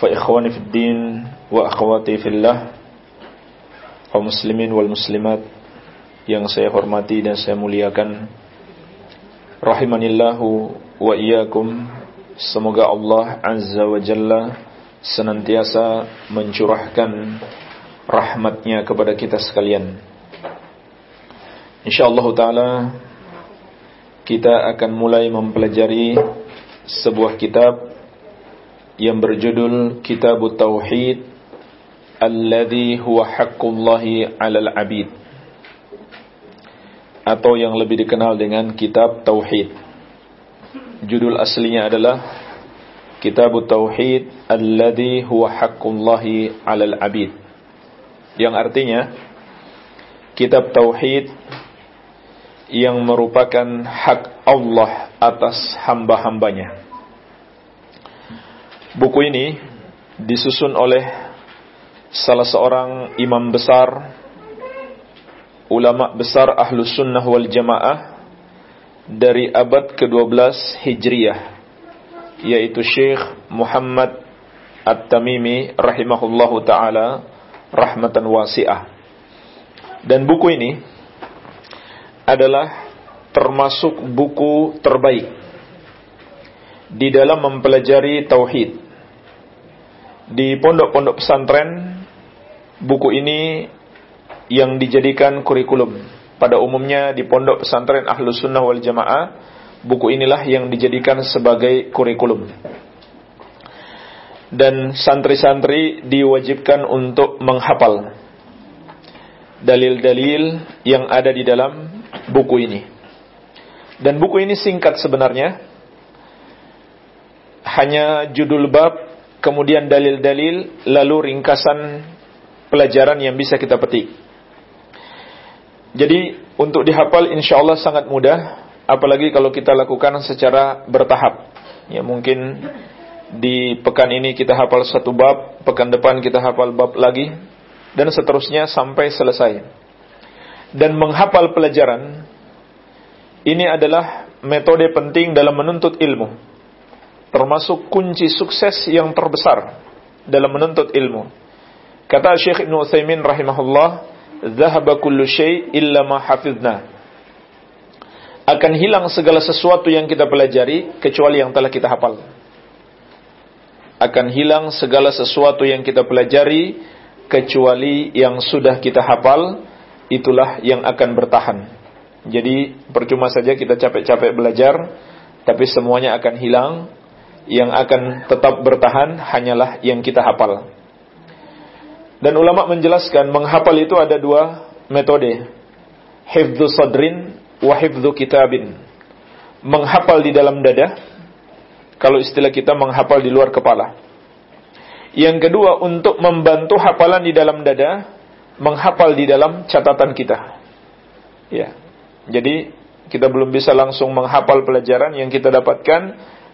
فإخواني في الدين وأخواتي في الله kaum muslimin wal muslimat yang saya hormati dan saya muliakan rahimanillahu wa iyyakum semoga Allah azza wa jalla senantiasa mencurahkan rahmatnya kepada kita sekalian insyaallah taala kita akan mulai mempelajari sebuah kitab yang berjudul Kitab Tauhid Alladhi huwa haqqullahi 'alal 'abid atau yang lebih dikenal dengan Kitab Tauhid. Judul aslinya adalah Kitab Tauhid Alladhi huwa haqqullahi 'alal 'abid. Yang artinya Kitab Tauhid yang merupakan hak Allah atas hamba-hambanya. Buku ini disusun oleh salah seorang imam besar, ulama besar ahlus sunnah wal jamaah dari abad ke-12 Hijriyah, yaitu Syekh Muhammad At-Tamimi rahimahullahu taala rahmatan wasi'ah. Dan buku ini adalah termasuk buku terbaik di dalam mempelajari tauhid di pondok-pondok pesantren buku ini yang dijadikan kurikulum. Pada umumnya di pondok pesantren Ahlus Sunnah wal Jamaah buku inilah yang dijadikan sebagai kurikulum. Dan santri-santri diwajibkan untuk menghafal dalil-dalil yang ada di dalam buku ini. Dan buku ini singkat sebenarnya. Hanya judul bab kemudian dalil-dalil, lalu ringkasan pelajaran yang bisa kita petik. Jadi untuk dihafal insya Allah sangat mudah, apalagi kalau kita lakukan secara bertahap. Ya mungkin di pekan ini kita hafal satu bab, pekan depan kita hafal bab lagi, dan seterusnya sampai selesai. Dan menghafal pelajaran ini adalah metode penting dalam menuntut ilmu termasuk kunci sukses yang terbesar dalam menuntut ilmu. Kata Syekh Ibn Utsaimin rahimahullah, "Dhahaba kullu syai' illa ma hafizna." Akan hilang segala sesuatu yang kita pelajari kecuali yang telah kita hafal. Akan hilang segala sesuatu yang kita pelajari kecuali yang sudah kita hafal, itulah yang akan bertahan. Jadi percuma saja kita capek-capek belajar, tapi semuanya akan hilang yang akan tetap bertahan hanyalah yang kita hafal. Dan ulama menjelaskan menghafal itu ada dua metode. Hifdzu sadrin wa hifdzu kitabin. Menghafal di dalam dada, kalau istilah kita menghafal di luar kepala. Yang kedua untuk membantu hafalan di dalam dada, menghafal di dalam catatan kita. Ya. Jadi kita belum bisa langsung menghafal pelajaran yang kita dapatkan,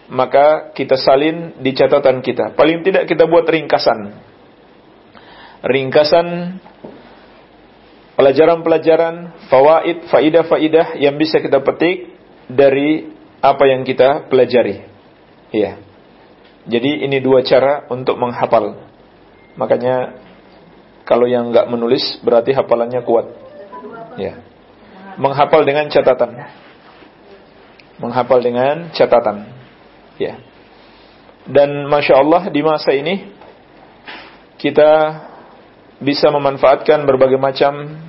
maka kita salin di catatan kita. Paling tidak kita buat ringkasan. Ringkasan pelajaran-pelajaran, fawaid, faidah-faidah yang bisa kita petik dari apa yang kita pelajari. Iya. Jadi ini dua cara untuk menghafal. Makanya kalau yang nggak menulis berarti hafalannya kuat. Ya. Menghafal dengan catatan. Menghafal dengan catatan. Ya. Dan masya Allah di masa ini kita bisa memanfaatkan berbagai macam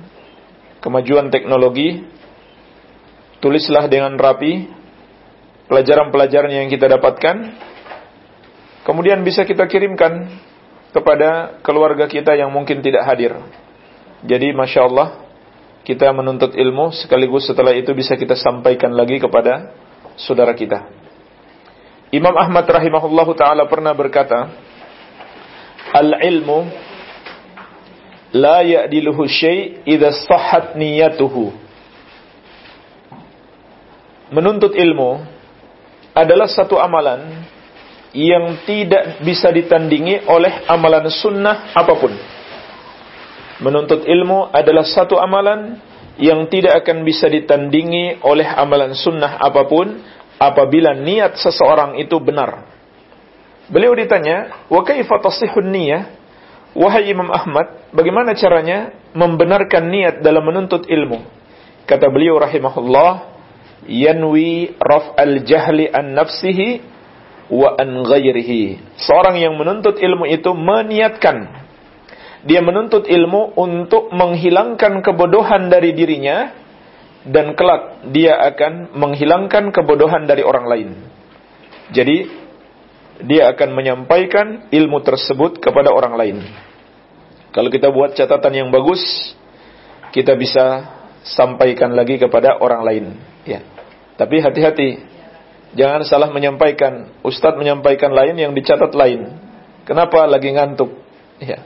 kemajuan teknologi. Tulislah dengan rapi pelajaran-pelajaran yang kita dapatkan. Kemudian bisa kita kirimkan kepada keluarga kita yang mungkin tidak hadir. Jadi masya Allah kita menuntut ilmu sekaligus setelah itu bisa kita sampaikan lagi kepada saudara kita. Imam Ahmad rahimahullahu taala pernah berkata, "Al-ilmu la ya'diluhu syai' idza sahhat niyatuhu. Menuntut ilmu adalah satu amalan yang tidak bisa ditandingi oleh amalan sunnah apa pun. Menuntut ilmu adalah satu amalan yang tidak akan bisa ditandingi oleh amalan sunnah apa pun apabila niat seseorang itu benar. Beliau ditanya, "Wa kaifa tasihun niyah?" Wahai Imam Ahmad, bagaimana caranya membenarkan niat dalam menuntut ilmu? Kata beliau rahimahullah, yanwi raf'al jahli an nafsihi wa an ghairihi. Seorang yang menuntut ilmu itu meniatkan dia menuntut ilmu untuk menghilangkan kebodohan dari dirinya dan kelak dia akan menghilangkan kebodohan dari orang lain. Jadi dia akan menyampaikan ilmu tersebut kepada orang lain. Kalau kita buat catatan yang bagus, kita bisa sampaikan lagi kepada orang lain. Ya. Tapi hati-hati, jangan salah menyampaikan. Ustadz menyampaikan lain yang dicatat lain. Kenapa lagi ngantuk? Ya.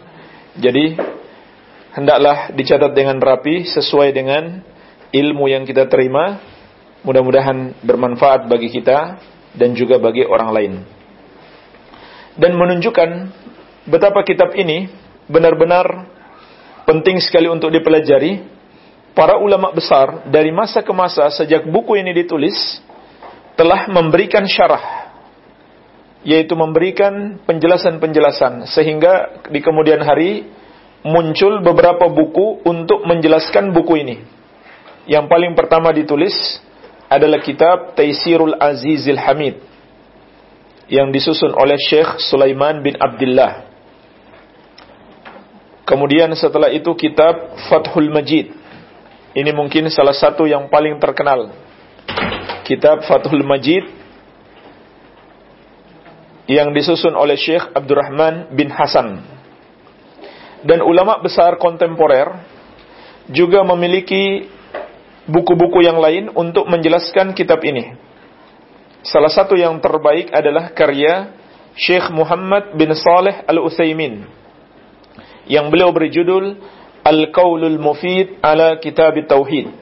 Jadi hendaklah dicatat dengan rapi sesuai dengan ilmu yang kita terima. Mudah-mudahan bermanfaat bagi kita dan juga bagi orang lain dan menunjukkan betapa kitab ini benar-benar penting sekali untuk dipelajari. Para ulama besar dari masa ke masa sejak buku ini ditulis telah memberikan syarah yaitu memberikan penjelasan-penjelasan sehingga di kemudian hari muncul beberapa buku untuk menjelaskan buku ini. Yang paling pertama ditulis adalah kitab Taisirul Azizil Hamid yang disusun oleh Syekh Sulaiman bin Abdullah. Kemudian setelah itu kitab Fathul Majid. Ini mungkin salah satu yang paling terkenal. Kitab Fathul Majid yang disusun oleh Syekh Abdurrahman bin Hasan. Dan ulama besar kontemporer juga memiliki buku-buku yang lain untuk menjelaskan kitab ini. Salah satu yang terbaik adalah karya Syekh Muhammad bin Saleh Al-Utsaimin yang beliau berjudul Al-Qaulul Mufid ala Kitab Tauhid.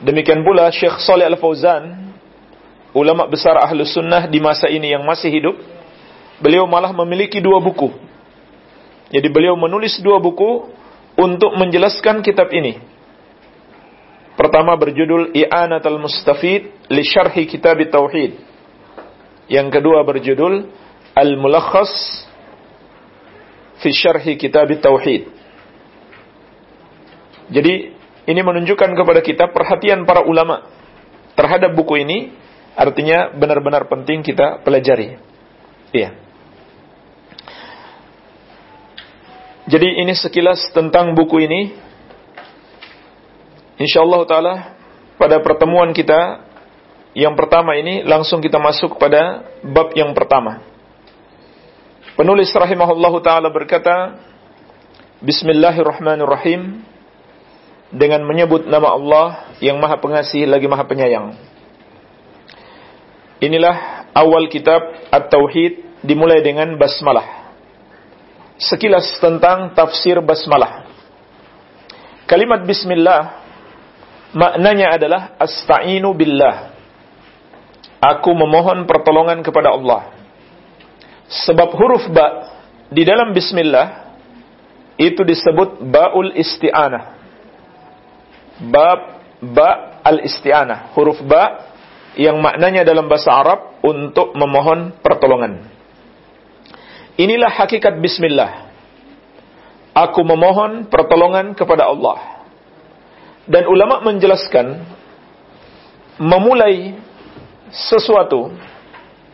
Demikian pula Syekh Saleh Al-Fauzan, ulama besar Ahlus Sunnah di masa ini yang masih hidup, beliau malah memiliki dua buku. Jadi beliau menulis dua buku untuk menjelaskan kitab ini. Pertama berjudul I'anatul Mustafid li Syarhi Kitab Tauhid. Yang kedua berjudul Al-Mulakhas fi Syarhi Kitab Tauhid. Jadi ini menunjukkan kepada kita perhatian para ulama terhadap buku ini artinya benar-benar penting kita pelajari. Iya. Jadi ini sekilas tentang buku ini insyaallah taala pada pertemuan kita yang pertama ini langsung kita masuk pada bab yang pertama. Penulis rahimahullahu taala berkata, Bismillahirrahmanirrahim dengan menyebut nama Allah yang Maha Pengasih lagi Maha Penyayang. Inilah awal kitab At-Tauhid dimulai dengan basmalah. Sekilas tentang tafsir basmalah. Kalimat bismillah Maknanya adalah asta'inu billah. Aku memohon pertolongan kepada Allah. Sebab huruf ba di dalam bismillah itu disebut baul isti'anah. Bab ba al-isti'anah. Huruf ba yang maknanya dalam bahasa Arab untuk memohon pertolongan. Inilah hakikat bismillah. Aku memohon pertolongan kepada Allah. Dan ulama menjelaskan memulai sesuatu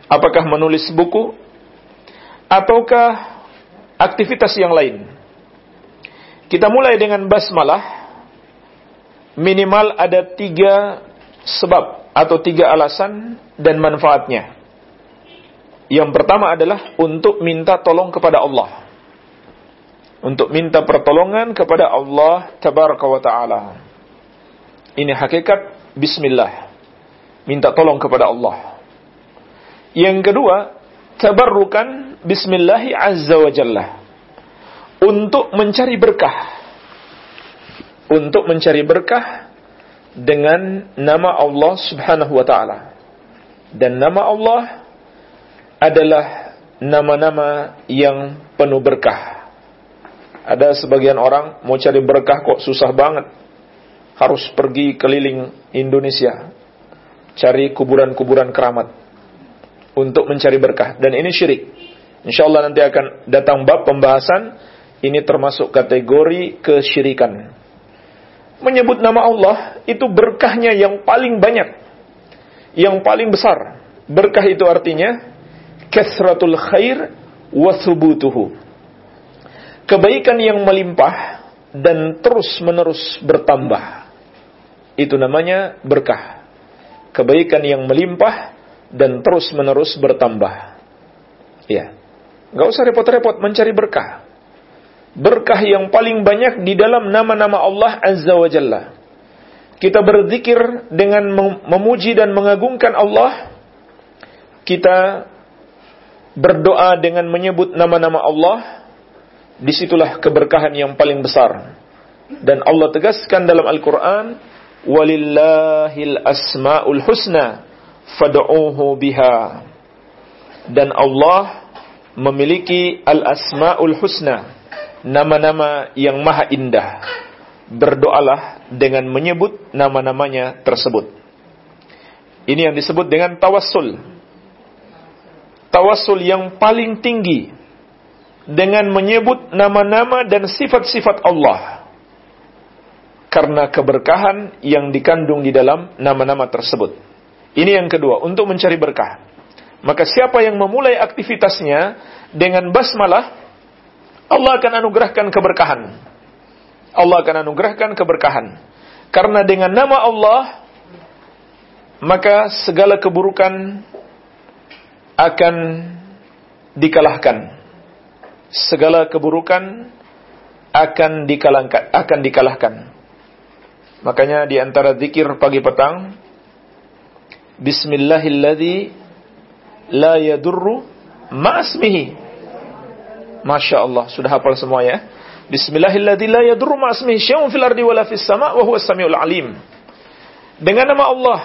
apakah menulis buku ataukah aktivitas yang lain. Kita mulai dengan basmalah minimal ada tiga sebab atau tiga alasan dan manfaatnya. Yang pertama adalah untuk minta tolong kepada Allah. Untuk minta pertolongan kepada Allah tabaraka wa ta'ala. Ini hakikat bismillah. Minta tolong kepada Allah. Yang kedua, tabarrukan bismillahi azza wa jalla. untuk mencari berkah. Untuk mencari berkah dengan nama Allah Subhanahu wa taala. Dan nama Allah adalah nama-nama yang penuh berkah. Ada sebagian orang mau cari berkah kok susah banget. Harus pergi keliling Indonesia. Cari kuburan-kuburan keramat. Untuk mencari berkah. Dan ini syirik. Insya Allah nanti akan datang bab pembahasan. Ini termasuk kategori kesyirikan. Menyebut nama Allah itu berkahnya yang paling banyak. Yang paling besar. Berkah itu artinya kasratul khair wa thubutuhu kebaikan yang melimpah dan terus-menerus bertambah. Itu namanya berkah. Kebaikan yang melimpah dan terus-menerus bertambah. Ya. Gak usah repot-repot mencari berkah. Berkah yang paling banyak di dalam nama-nama Allah Azza wa Jalla. Kita berzikir dengan memuji dan mengagungkan Allah. Kita berdoa dengan menyebut nama-nama Allah di situlah keberkahan yang paling besar. Dan Allah tegaskan dalam Al-Quran, Walillahil asma'ul husna, fad'uhu biha. Dan Allah memiliki al-asma'ul husna, nama-nama yang maha indah. Berdoalah dengan menyebut nama-namanya tersebut. Ini yang disebut dengan tawassul. Tawassul yang paling tinggi dengan menyebut nama-nama dan sifat-sifat Allah. Karena keberkahan yang dikandung di dalam nama-nama tersebut. Ini yang kedua, untuk mencari berkah. Maka siapa yang memulai aktivitasnya dengan basmalah, Allah akan anugerahkan keberkahan. Allah akan anugerahkan keberkahan. Karena dengan nama Allah, maka segala keburukan akan dikalahkan segala keburukan akan dikalahkan. Makanya di antara zikir pagi petang Bismillahilladzi la yadurru ma'asmihi. Masya Allah, sudah hafal semua ya. Bismillahilladzi la yadurru ma'asmihi syai'un fil ardi wala fis sama' wa huwas samiul alim. Dengan nama Allah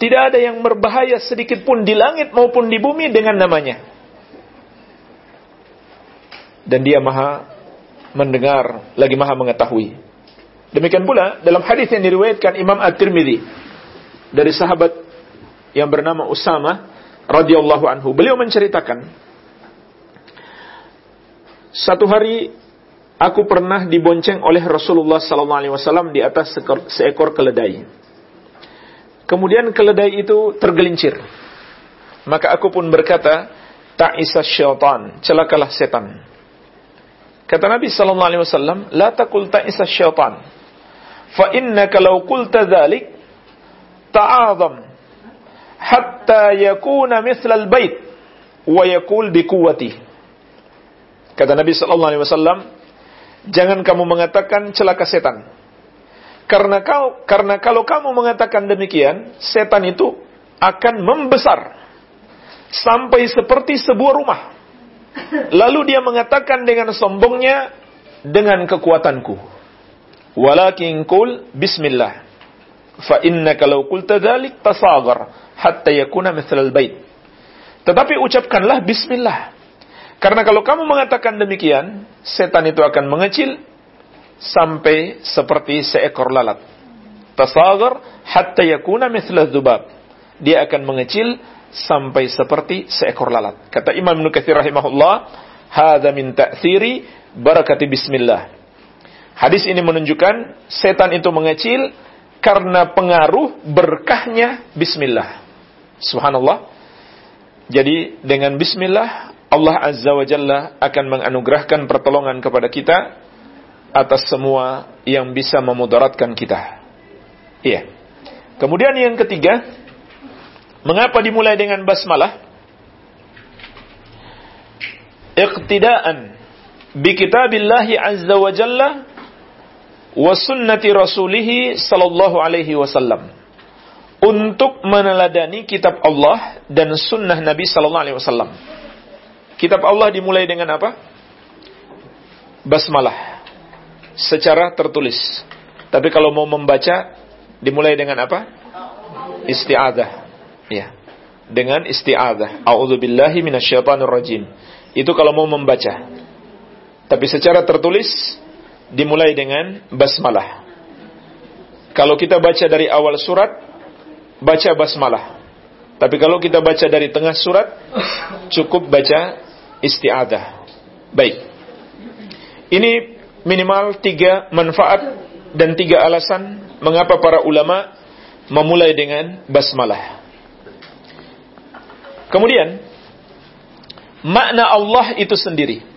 tidak ada yang berbahaya sedikit pun di langit maupun di bumi dengan namanya dan dia maha mendengar lagi maha mengetahui. Demikian pula dalam hadis yang diriwayatkan Imam At-Tirmidzi dari sahabat yang bernama Usama radhiyallahu anhu. Beliau menceritakan satu hari aku pernah dibonceng oleh Rasulullah sallallahu alaihi wasallam di atas seekor, keledai. Kemudian keledai itu tergelincir. Maka aku pun berkata, Ta'isa syaitan, celakalah setan. Kata Nabi sallallahu alaihi wasallam, "La taqul ta'isa syaitan. Fa innaka law qulta dzalik ta'azam hatta yakuna mithla al-bait wa bi quwwati." Kata Nabi sallallahu alaihi wasallam, "Jangan kamu mengatakan celaka setan." Karena kau karena kalau kamu mengatakan demikian, setan itu akan membesar sampai seperti sebuah rumah Lalu dia mengatakan dengan sombongnya, dengan kekuatanku. Walakin kul bismillah. Fa inna kalau qulta dzalik tasaghar hatta yakuna mithlal bait. Tetapi ucapkanlah bismillah. Karena kalau kamu mengatakan demikian, setan itu akan mengecil sampai seperti seekor lalat. Tasaghar hatta yakuna mithlal dzubab. Dia akan mengecil sampai seperti seekor lalat. Kata Imam Ibnu Katsir rahimahullah, "Hadza min ta'thiri barakati bismillah." Hadis ini menunjukkan setan itu mengecil karena pengaruh berkahnya bismillah. Subhanallah. Jadi dengan bismillah Allah Azza wa Jalla akan menganugerahkan pertolongan kepada kita atas semua yang bisa memudaratkan kita. Iya. Kemudian yang ketiga, Mengapa dimulai dengan basmalah? Iqtidaan bi kitabillahi azza wa jalla wa sunnati rasulih sallallahu alaihi wasallam. Untuk meneladani kitab Allah dan sunnah Nabi sallallahu alaihi wasallam. Kitab Allah dimulai dengan apa? basmalah secara tertulis. Tapi kalau mau membaca dimulai dengan apa? Isti'adzah. Ya. Dengan isti'adzah. A'udzubillahi minasyaitonirrajim. Itu kalau mau membaca. Tapi secara tertulis dimulai dengan basmalah. Kalau kita baca dari awal surat, baca basmalah. Tapi kalau kita baca dari tengah surat, cukup baca isti'adah. Baik. Ini minimal tiga manfaat dan tiga alasan mengapa para ulama memulai dengan basmalah. Kemudian, makna Allah itu sendiri.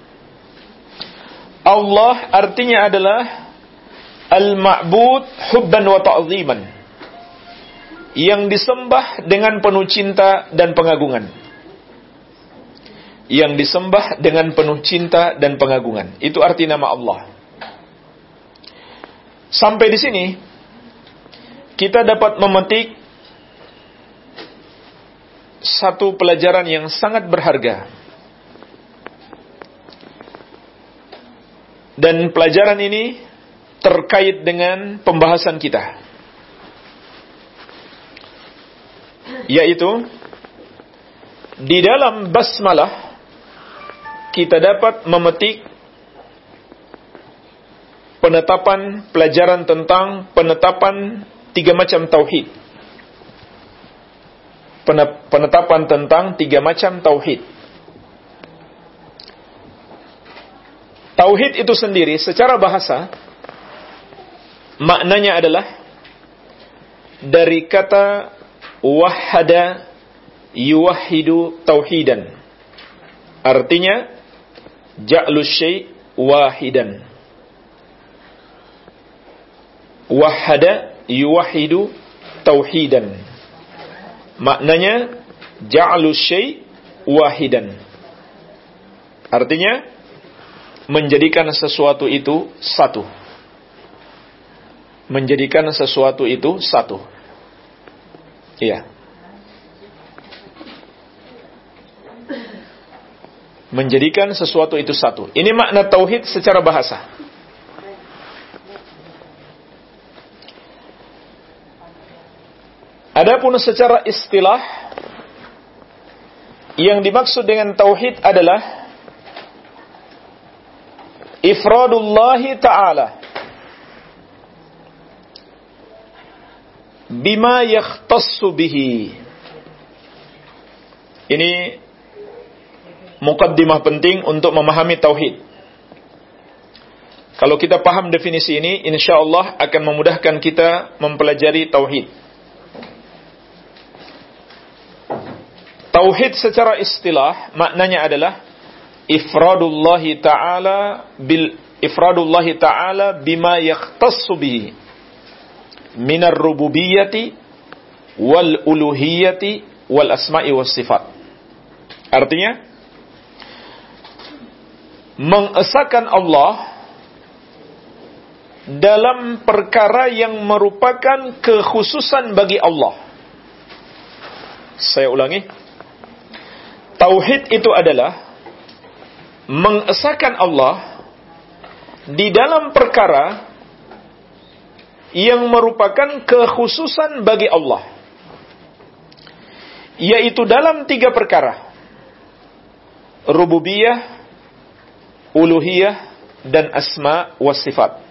Allah artinya adalah al-ma'bud hubban wa ta'ziman. Yang disembah dengan penuh cinta dan pengagungan. Yang disembah dengan penuh cinta dan pengagungan. Itu arti nama Allah. Sampai di sini kita dapat memetik satu pelajaran yang sangat berharga. Dan pelajaran ini terkait dengan pembahasan kita. Yaitu di dalam basmalah kita dapat memetik penetapan pelajaran tentang penetapan tiga macam tauhid. Penetapan tentang tiga macam tauhid. Tauhid itu sendiri secara bahasa maknanya adalah dari kata wahada yuwahidu tauhidan. Artinya ja'lu syai' wahidan. Wahada yuwahidu tauhidan. Maknanya ja'lu syai' wahidan. Artinya menjadikan sesuatu itu satu menjadikan sesuatu itu satu. Iya. Menjadikan sesuatu itu satu. Ini makna tauhid secara bahasa. Adapun secara istilah yang dimaksud dengan tauhid adalah ifradullahi ta'ala bima yakhtassu bihi. Ini mukaddimah penting untuk memahami tauhid. Kalau kita paham definisi ini, insya Allah akan memudahkan kita mempelajari tauhid. Tauhid secara istilah maknanya adalah ifradullahi ta'ala bil ifradullahi ta'ala bima yakhtassu bihi minar rububiyyati wal uluhiyyati wal asma'i was sifat. Artinya mengesahkan Allah dalam perkara yang merupakan kekhususan bagi Allah. Saya ulangi. Tauhid itu adalah mengesahkan Allah di dalam perkara yang merupakan kekhususan bagi Allah. Yaitu dalam tiga perkara. Rububiyah, uluhiyah, dan asma wa sifat.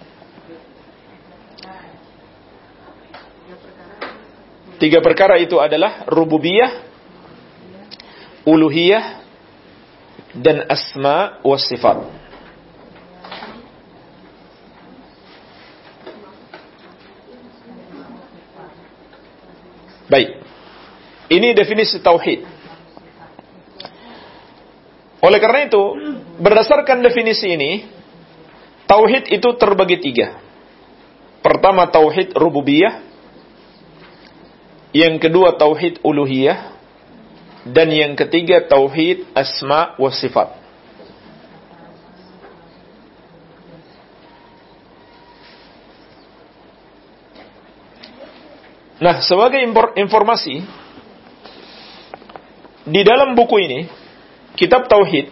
Tiga perkara itu adalah rububiyah, uluhiyah, dan asma wa sifat. Baik. Ini definisi tauhid. Oleh karena itu, berdasarkan definisi ini, tauhid itu terbagi tiga. Pertama tauhid rububiyah, yang kedua tauhid uluhiyah, dan yang ketiga tauhid asma wa sifat. Nah, sebagai informasi, di dalam buku ini, kitab Tauhid,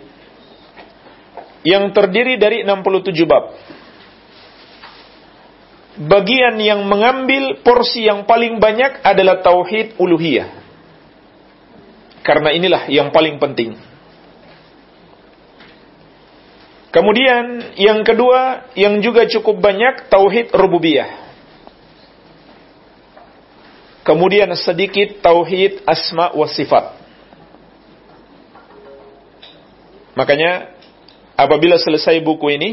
yang terdiri dari 67 bab. Bagian yang mengambil porsi yang paling banyak adalah tauhid uluhiyah. Karena inilah yang paling penting. Kemudian yang kedua yang juga cukup banyak tauhid rububiyah. Kemudian sedikit tauhid asma wa sifat. Makanya apabila selesai buku ini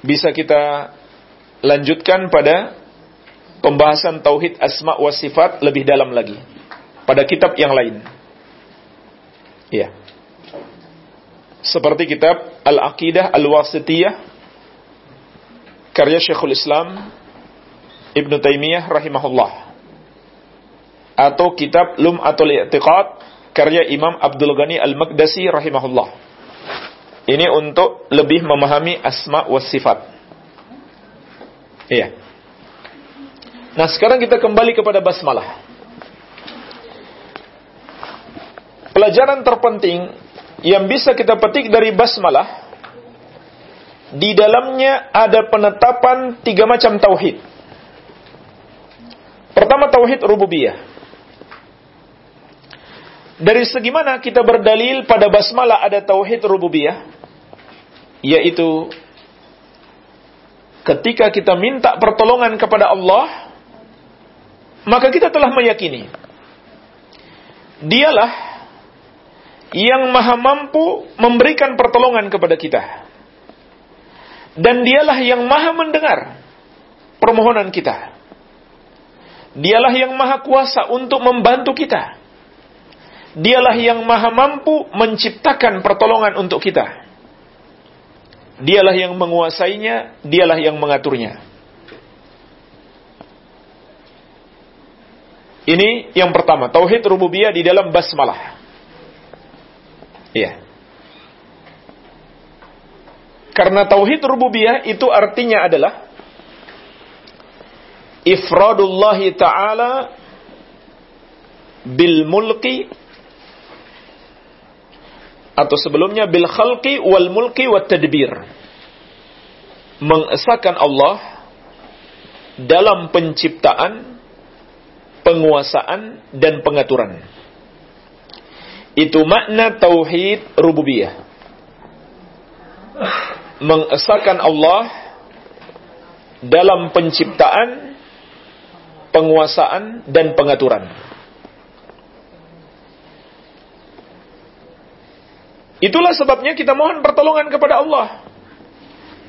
bisa kita lanjutkan pada pembahasan tauhid asma wa sifat lebih dalam lagi pada kitab yang lain. Ya. Seperti kitab Al-Aqidah Al-Wasitiyah karya Syekhul Islam Ibn Taimiyah rahimahullah atau kitab Lum atau I'tiqad karya Imam Abdul Ghani Al-Maqdasi rahimahullah. Ini untuk lebih memahami asma wa sifat. Iya. Nah, sekarang kita kembali kepada basmalah. Pelajaran terpenting yang bisa kita petik dari basmalah di dalamnya ada penetapan tiga macam tauhid. Pertama tauhid rububiyah. Dari segi mana kita berdalil pada basmalah ada tauhid rububiyah? Yaitu ketika kita minta pertolongan kepada Allah, maka kita telah meyakini dialah yang maha mampu memberikan pertolongan kepada kita. Dan dialah yang maha mendengar permohonan kita. Dialah yang maha kuasa untuk membantu kita. Dialah yang maha mampu menciptakan pertolongan untuk kita. Dialah yang menguasainya, dialah yang mengaturnya. Ini yang pertama, tauhid rububiyah di dalam basmalah. Iya. Karena tauhid rububiyah itu artinya adalah ifradullahi taala bil mulki atau sebelumnya bil khalqi wal mulki wat tadbir. Mengesahkan Allah dalam penciptaan, penguasaan dan pengaturan. Itu makna tauhid rububiyah. Mengesahkan Allah dalam penciptaan, penguasaan dan pengaturan. Itulah sebabnya kita mohon pertolongan kepada Allah.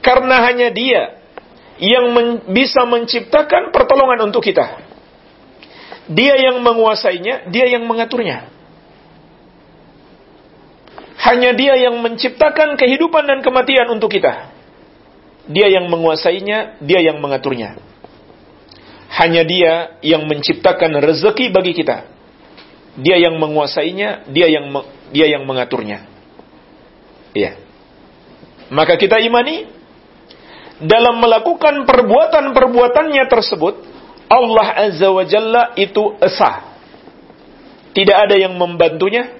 Karena hanya Dia yang men bisa menciptakan pertolongan untuk kita. Dia yang menguasainya, Dia yang mengaturnya. Hanya dia yang menciptakan kehidupan dan kematian untuk kita. Dia yang menguasainya, dia yang mengaturnya. Hanya dia yang menciptakan rezeki bagi kita. Dia yang menguasainya, dia yang dia yang mengaturnya. Iya. Maka kita imani dalam melakukan perbuatan-perbuatannya tersebut, Allah Azza wa Jalla itu esa. Tidak ada yang membantunya,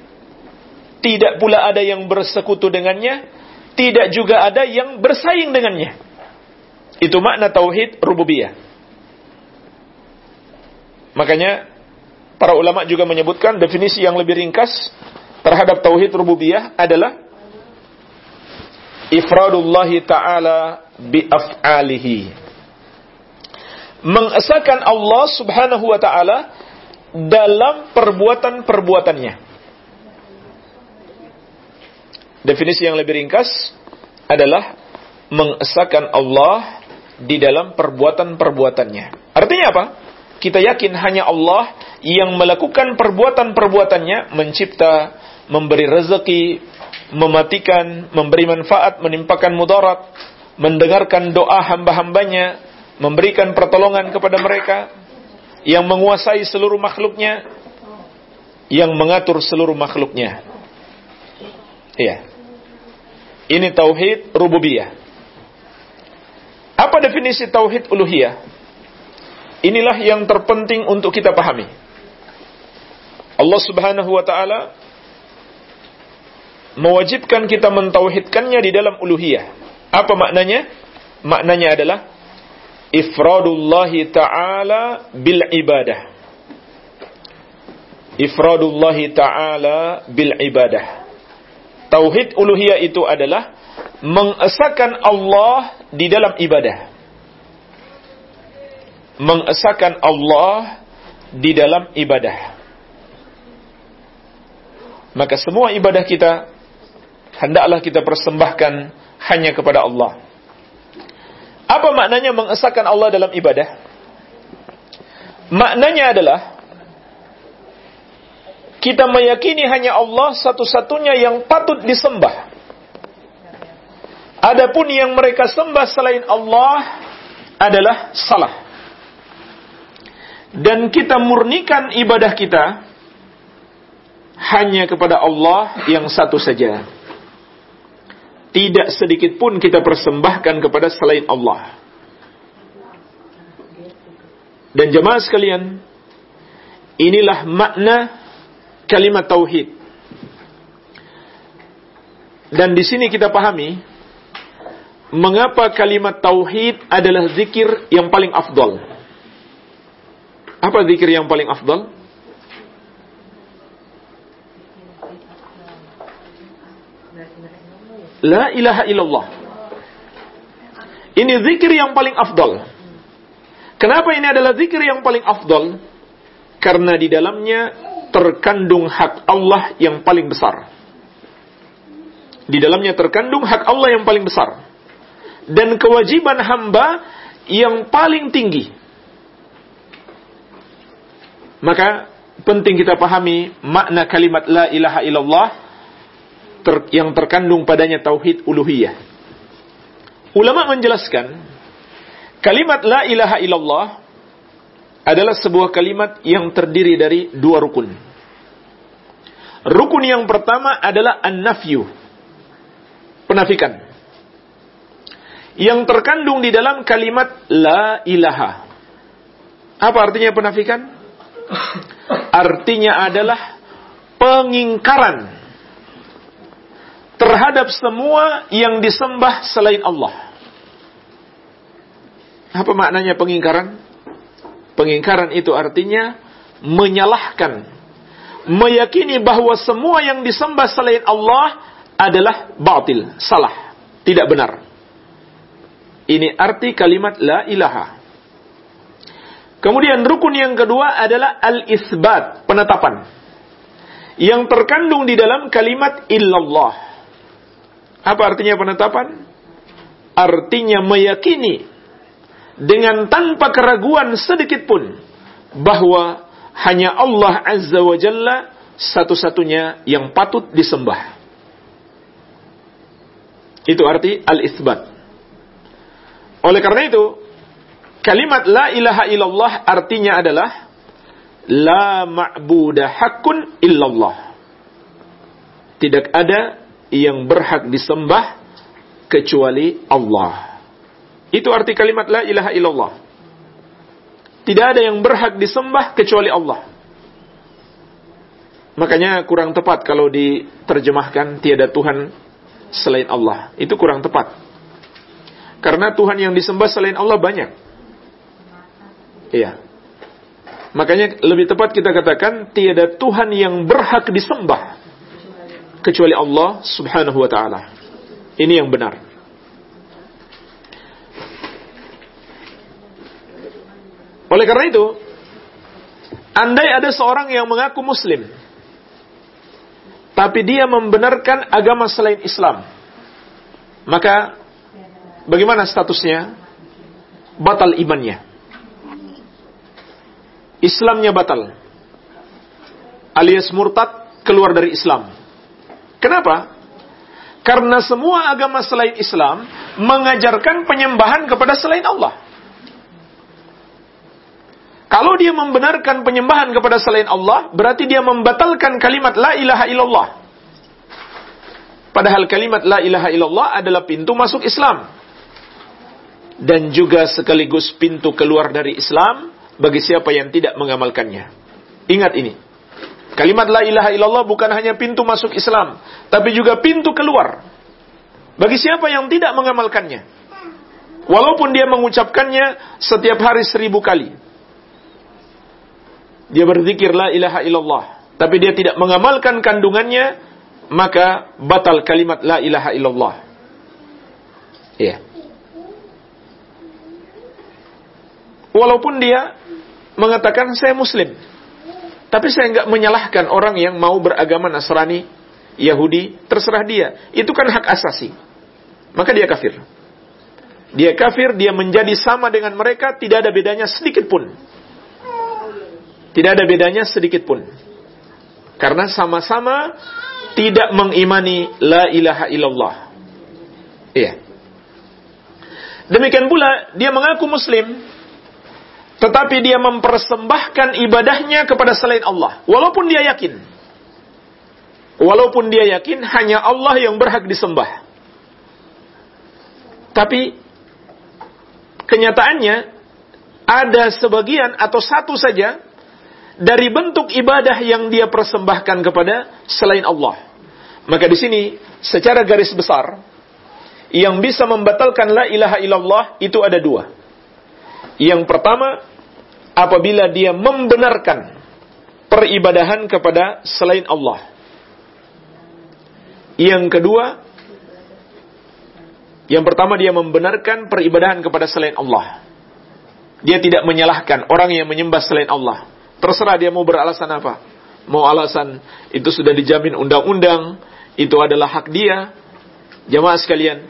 tidak pula ada yang bersekutu dengannya, tidak juga ada yang bersaing dengannya. Itu makna tauhid rububiyah. Makanya para ulama juga menyebutkan definisi yang lebih ringkas terhadap tauhid rububiyah adalah ifradullahi taala bi af'alihi. Mengesahkan Allah Subhanahu wa taala dalam perbuatan-perbuatannya. Definisi yang lebih ringkas adalah mengesahkan Allah di dalam perbuatan-perbuatannya. Artinya apa? Kita yakin hanya Allah yang melakukan perbuatan-perbuatannya, mencipta, memberi rezeki, mematikan, memberi manfaat, menimpakan mudarat, mendengarkan doa hamba-hambanya, memberikan pertolongan kepada mereka, yang menguasai seluruh makhluknya, yang mengatur seluruh makhluknya. Iya. Ini tauhid rububiyah. Apa definisi tauhid uluhiyah? Inilah yang terpenting untuk kita pahami. Allah Subhanahu wa taala mewajibkan kita mentauhidkannya di dalam uluhiyah. Apa maknanya? Maknanya adalah ifradullahi ta'ala bil ibadah. Ifradullahi ta'ala bil ibadah. Tauhid uluhiyah itu adalah mengesahkan Allah di dalam ibadah. Mengesahkan Allah di dalam ibadah. Maka semua ibadah kita hendaklah kita persembahkan hanya kepada Allah. Apa maknanya mengesahkan Allah dalam ibadah? Maknanya adalah kita meyakini hanya Allah satu-satunya yang patut disembah. Adapun yang mereka sembah selain Allah adalah salah. Dan kita murnikan ibadah kita hanya kepada Allah yang satu saja. Tidak sedikit pun kita persembahkan kepada selain Allah. Dan jemaah sekalian, inilah makna kalimat tauhid. Dan di sini kita pahami mengapa kalimat tauhid adalah zikir yang paling afdol. Apa zikir yang paling afdol? La ilaha illallah. Ini zikir yang paling afdol. Kenapa ini adalah zikir yang paling afdol? Karena di dalamnya terkandung hak Allah yang paling besar. Di dalamnya terkandung hak Allah yang paling besar. Dan kewajiban hamba yang paling tinggi. Maka penting kita pahami makna kalimat la ilaha illallah ter, yang terkandung padanya tauhid uluhiyah. Ulama menjelaskan kalimat la ilaha illallah adalah sebuah kalimat yang terdiri dari dua rukun. Rukun yang pertama adalah an-nafyu. Penafikan. Yang terkandung di dalam kalimat la ilaha. Apa artinya penafikan? Artinya adalah pengingkaran terhadap semua yang disembah selain Allah. Apa maknanya pengingkaran? Pengingkaran itu artinya menyalahkan, meyakini bahwa semua yang disembah selain Allah adalah batil, salah, tidak benar. Ini arti kalimat la ilaha. Kemudian rukun yang kedua adalah al-isbat, penetapan. Yang terkandung di dalam kalimat illallah. Apa artinya penetapan? Artinya meyakini dengan tanpa keraguan sedikit pun bahwa hanya Allah Azza wa Jalla satu-satunya yang patut disembah. Itu arti al-isbat. Oleh karena itu, kalimat la ilaha illallah artinya adalah la ma'budah hakun illallah. Tidak ada yang berhak disembah kecuali Allah. Itu arti kalimat la ilaha illallah. Tidak ada yang berhak disembah kecuali Allah. Makanya kurang tepat kalau diterjemahkan tiada Tuhan selain Allah. Itu kurang tepat. Karena Tuhan yang disembah selain Allah banyak. Iya. Makanya lebih tepat kita katakan tiada Tuhan yang berhak disembah kecuali Allah Subhanahu wa taala. Ini yang benar. Oleh karena itu, andai ada seorang yang mengaku muslim tapi dia membenarkan agama selain Islam, maka bagaimana statusnya? Batal imannya. Islamnya batal. Alias murtad keluar dari Islam. Kenapa? Karena semua agama selain Islam mengajarkan penyembahan kepada selain Allah. Kalau dia membenarkan penyembahan kepada selain Allah, berarti dia membatalkan kalimat la ilaha illallah. Padahal kalimat la ilaha illallah adalah pintu masuk Islam. Dan juga sekaligus pintu keluar dari Islam bagi siapa yang tidak mengamalkannya. Ingat ini. Kalimat la ilaha illallah bukan hanya pintu masuk Islam, tapi juga pintu keluar. Bagi siapa yang tidak mengamalkannya. Walaupun dia mengucapkannya setiap hari seribu kali. Dia berzikir la ilaha illallah. Tapi dia tidak mengamalkan kandungannya, maka batal kalimat la ilaha illallah. Iya. Walaupun dia mengatakan saya muslim. Tapi saya nggak menyalahkan orang yang mau beragama Nasrani, Yahudi, terserah dia. Itu kan hak asasi. Maka dia kafir. Dia kafir, dia menjadi sama dengan mereka, tidak ada bedanya sedikit pun. Tidak ada bedanya sedikit pun. Karena sama-sama tidak mengimani la ilaha illallah. Iya. Demikian pula dia mengaku muslim tetapi dia mempersembahkan ibadahnya kepada selain Allah walaupun dia yakin walaupun dia yakin hanya Allah yang berhak disembah. Tapi kenyataannya ada sebagian atau satu saja dari bentuk ibadah yang dia persembahkan kepada selain Allah. Maka di sini secara garis besar yang bisa membatalkan la ilaha illallah itu ada dua. Yang pertama apabila dia membenarkan peribadahan kepada selain Allah. Yang kedua yang pertama dia membenarkan peribadahan kepada selain Allah. Dia tidak menyalahkan orang yang menyembah selain Allah. Terserah dia mau beralasan apa. Mau alasan itu sudah dijamin undang-undang, itu adalah hak dia. Jamaah sekalian,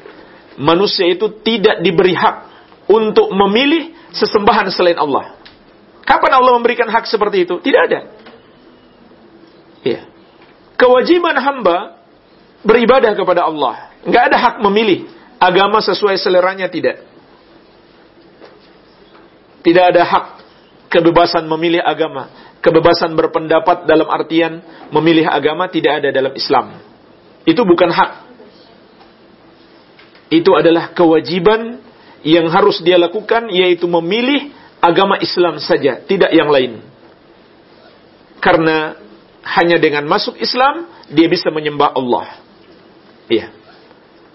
manusia itu tidak diberi hak untuk memilih sesembahan selain Allah. Kapan Allah memberikan hak seperti itu? Tidak ada. Ya. Kewajiban hamba beribadah kepada Allah. Nggak ada hak memilih agama sesuai seleranya tidak. Tidak ada hak kebebasan memilih agama. Kebebasan berpendapat dalam artian memilih agama tidak ada dalam Islam. Itu bukan hak. Itu adalah kewajiban yang harus dia lakukan yaitu memilih agama Islam saja, tidak yang lain. Karena hanya dengan masuk Islam dia bisa menyembah Allah. Iya.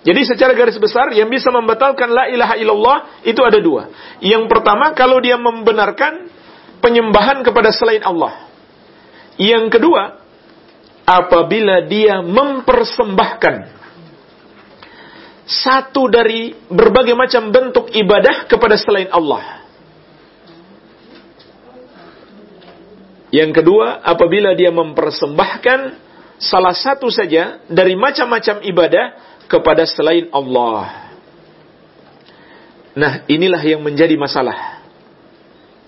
Jadi secara garis besar yang bisa membatalkan la ilaha illallah itu ada dua. Yang pertama kalau dia membenarkan penyembahan kepada selain Allah. Yang kedua apabila dia mempersembahkan satu dari berbagai macam bentuk ibadah kepada selain Allah. Yang kedua, apabila dia mempersembahkan salah satu saja dari macam-macam ibadah kepada selain Allah. Nah, inilah yang menjadi masalah.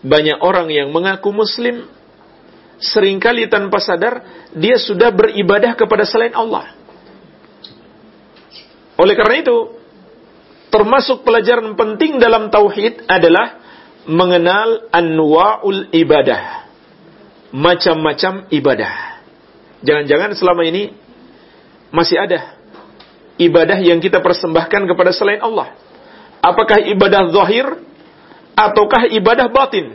Banyak orang yang mengaku muslim, sering kali tanpa sadar, dia sudah beribadah kepada selain Allah. Oleh karena itu, termasuk pelajaran penting dalam tauhid adalah mengenal anwa'ul ibadah. Macam-macam ibadah. Jangan-jangan selama ini masih ada ibadah yang kita persembahkan kepada selain Allah? Apakah ibadah zahir ataukah ibadah batin?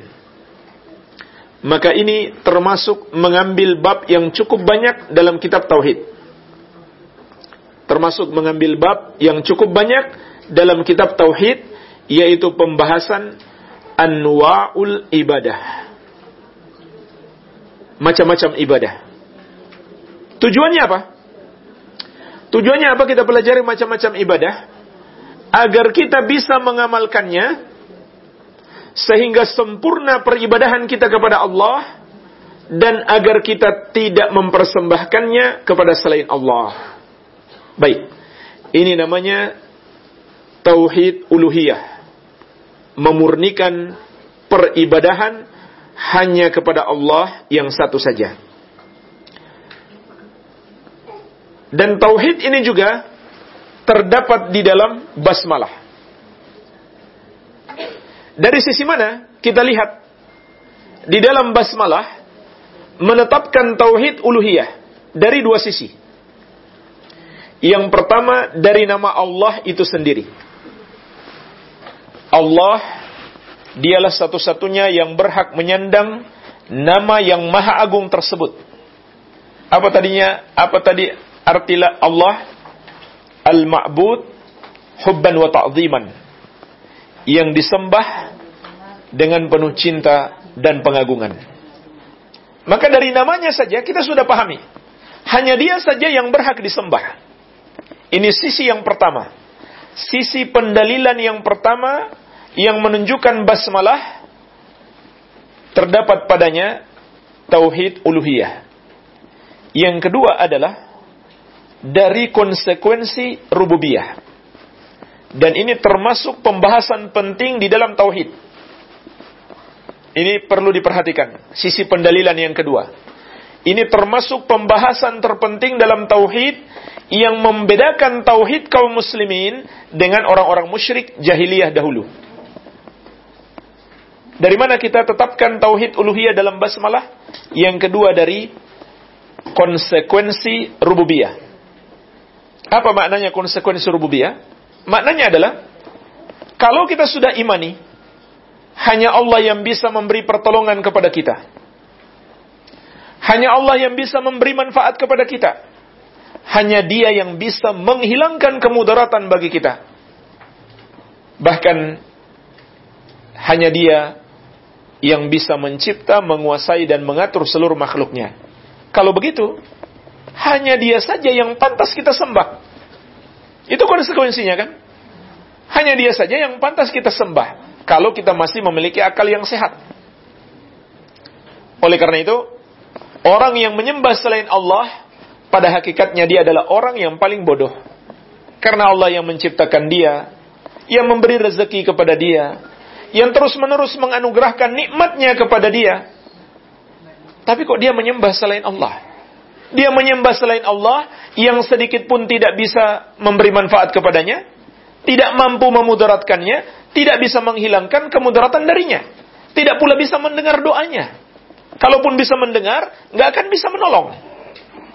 Maka ini termasuk mengambil bab yang cukup banyak dalam kitab tauhid. Termasuk mengambil bab yang cukup banyak dalam kitab tauhid yaitu pembahasan anwa'ul ibadah. Macam-macam ibadah. Tujuannya apa? Tujuannya apa kita pelajari macam-macam ibadah? Agar kita bisa mengamalkannya sehingga sempurna peribadahan kita kepada Allah dan agar kita tidak mempersembahkannya kepada selain Allah. Baik. Ini namanya tauhid uluhiyah. Memurnikan peribadahan hanya kepada Allah yang satu saja. Dan tauhid ini juga terdapat di dalam basmalah. Dari sisi mana kita lihat di dalam basmalah menetapkan tauhid uluhiyah dari dua sisi. Yang pertama dari nama Allah itu sendiri. Allah dialah satu-satunya yang berhak menyandang nama yang maha agung tersebut. Apa tadinya? Apa tadi artilah Allah al-ma'bud hubban wa ta'ziman yang disembah dengan penuh cinta dan pengagungan. Maka dari namanya saja kita sudah pahami. Hanya dia saja yang berhak disembah. Ini sisi yang pertama. Sisi pendalilan yang pertama yang menunjukkan basmalah terdapat padanya tauhid uluhiyah. Yang kedua adalah dari konsekuensi rububiyah. Dan ini termasuk pembahasan penting di dalam tauhid. Ini perlu diperhatikan, sisi pendalilan yang kedua. Ini termasuk pembahasan terpenting dalam tauhid yang membedakan tauhid kaum muslimin dengan orang-orang musyrik jahiliyah dahulu. Dari mana kita tetapkan tauhid uluhiyah dalam basmalah? Yang kedua dari konsekuensi rububiyah. Apa maknanya konsekuensi rububiyah? Maknanya adalah kalau kita sudah imani hanya Allah yang bisa memberi pertolongan kepada kita. Hanya Allah yang bisa memberi manfaat kepada kita. Hanya Dia yang bisa menghilangkan kemudaratan bagi kita. Bahkan hanya Dia yang bisa mencipta, menguasai dan mengatur seluruh makhluknya. Kalau begitu, hanya dia saja yang pantas kita sembah. Itu konsekuensinya kan? Hanya dia saja yang pantas kita sembah. Kalau kita masih memiliki akal yang sehat. Oleh karena itu, orang yang menyembah selain Allah, pada hakikatnya dia adalah orang yang paling bodoh. Karena Allah yang menciptakan dia, yang memberi rezeki kepada dia, yang terus-menerus menganugerahkan nikmatnya kepada dia. Tapi kok dia menyembah selain Allah? dia menyembah selain Allah yang sedikit pun tidak bisa memberi manfaat kepadanya, tidak mampu memudaratkannya, tidak bisa menghilangkan kemudaratan darinya, tidak pula bisa mendengar doanya. Kalaupun bisa mendengar, nggak akan bisa menolong.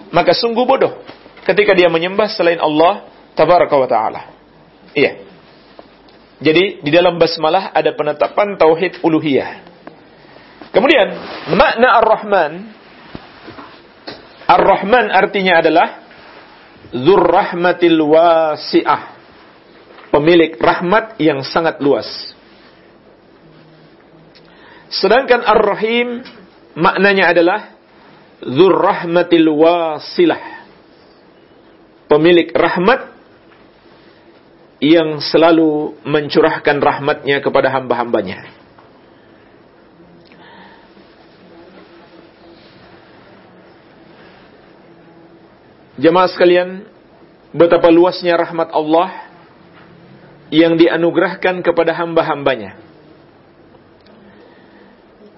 Maka sungguh bodoh ketika dia menyembah selain Allah tabaraka wa taala. Iya. Jadi di dalam basmalah ada penetapan tauhid uluhiyah. Kemudian makna Ar-Rahman Ar-Rahman artinya adalah Zurrahmatil wasi'ah. Pemilik rahmat yang sangat luas. Sedangkan Ar-Rahim maknanya adalah Zurrahmatil wasilah. Pemilik rahmat yang selalu mencurahkan rahmatnya kepada hamba-hambanya. Jemaah sekalian, betapa luasnya rahmat Allah yang dianugerahkan kepada hamba-hambanya.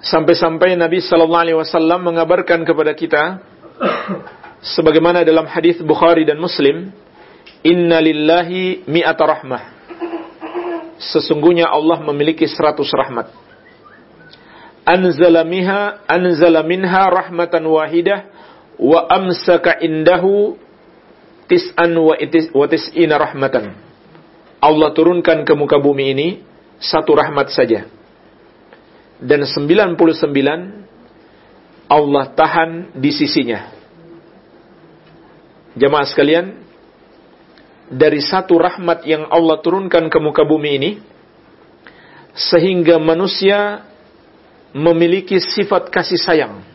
Sampai-sampai Nabi Sallallahu Alaihi Wasallam mengabarkan kepada kita, sebagaimana dalam hadis Bukhari dan Muslim, Inna lillahi mi'ata rahmah. Sesungguhnya Allah memiliki seratus rahmat. Anzala miha, anzala minha rahmatan wahidah wa amsaka indahu tis'an wa, itis, wa tis'ina rahmatan. Allah turunkan ke muka bumi ini satu rahmat saja. Dan 99 Allah tahan di sisinya. Jamaah sekalian, dari satu rahmat yang Allah turunkan ke muka bumi ini, sehingga manusia memiliki sifat kasih sayang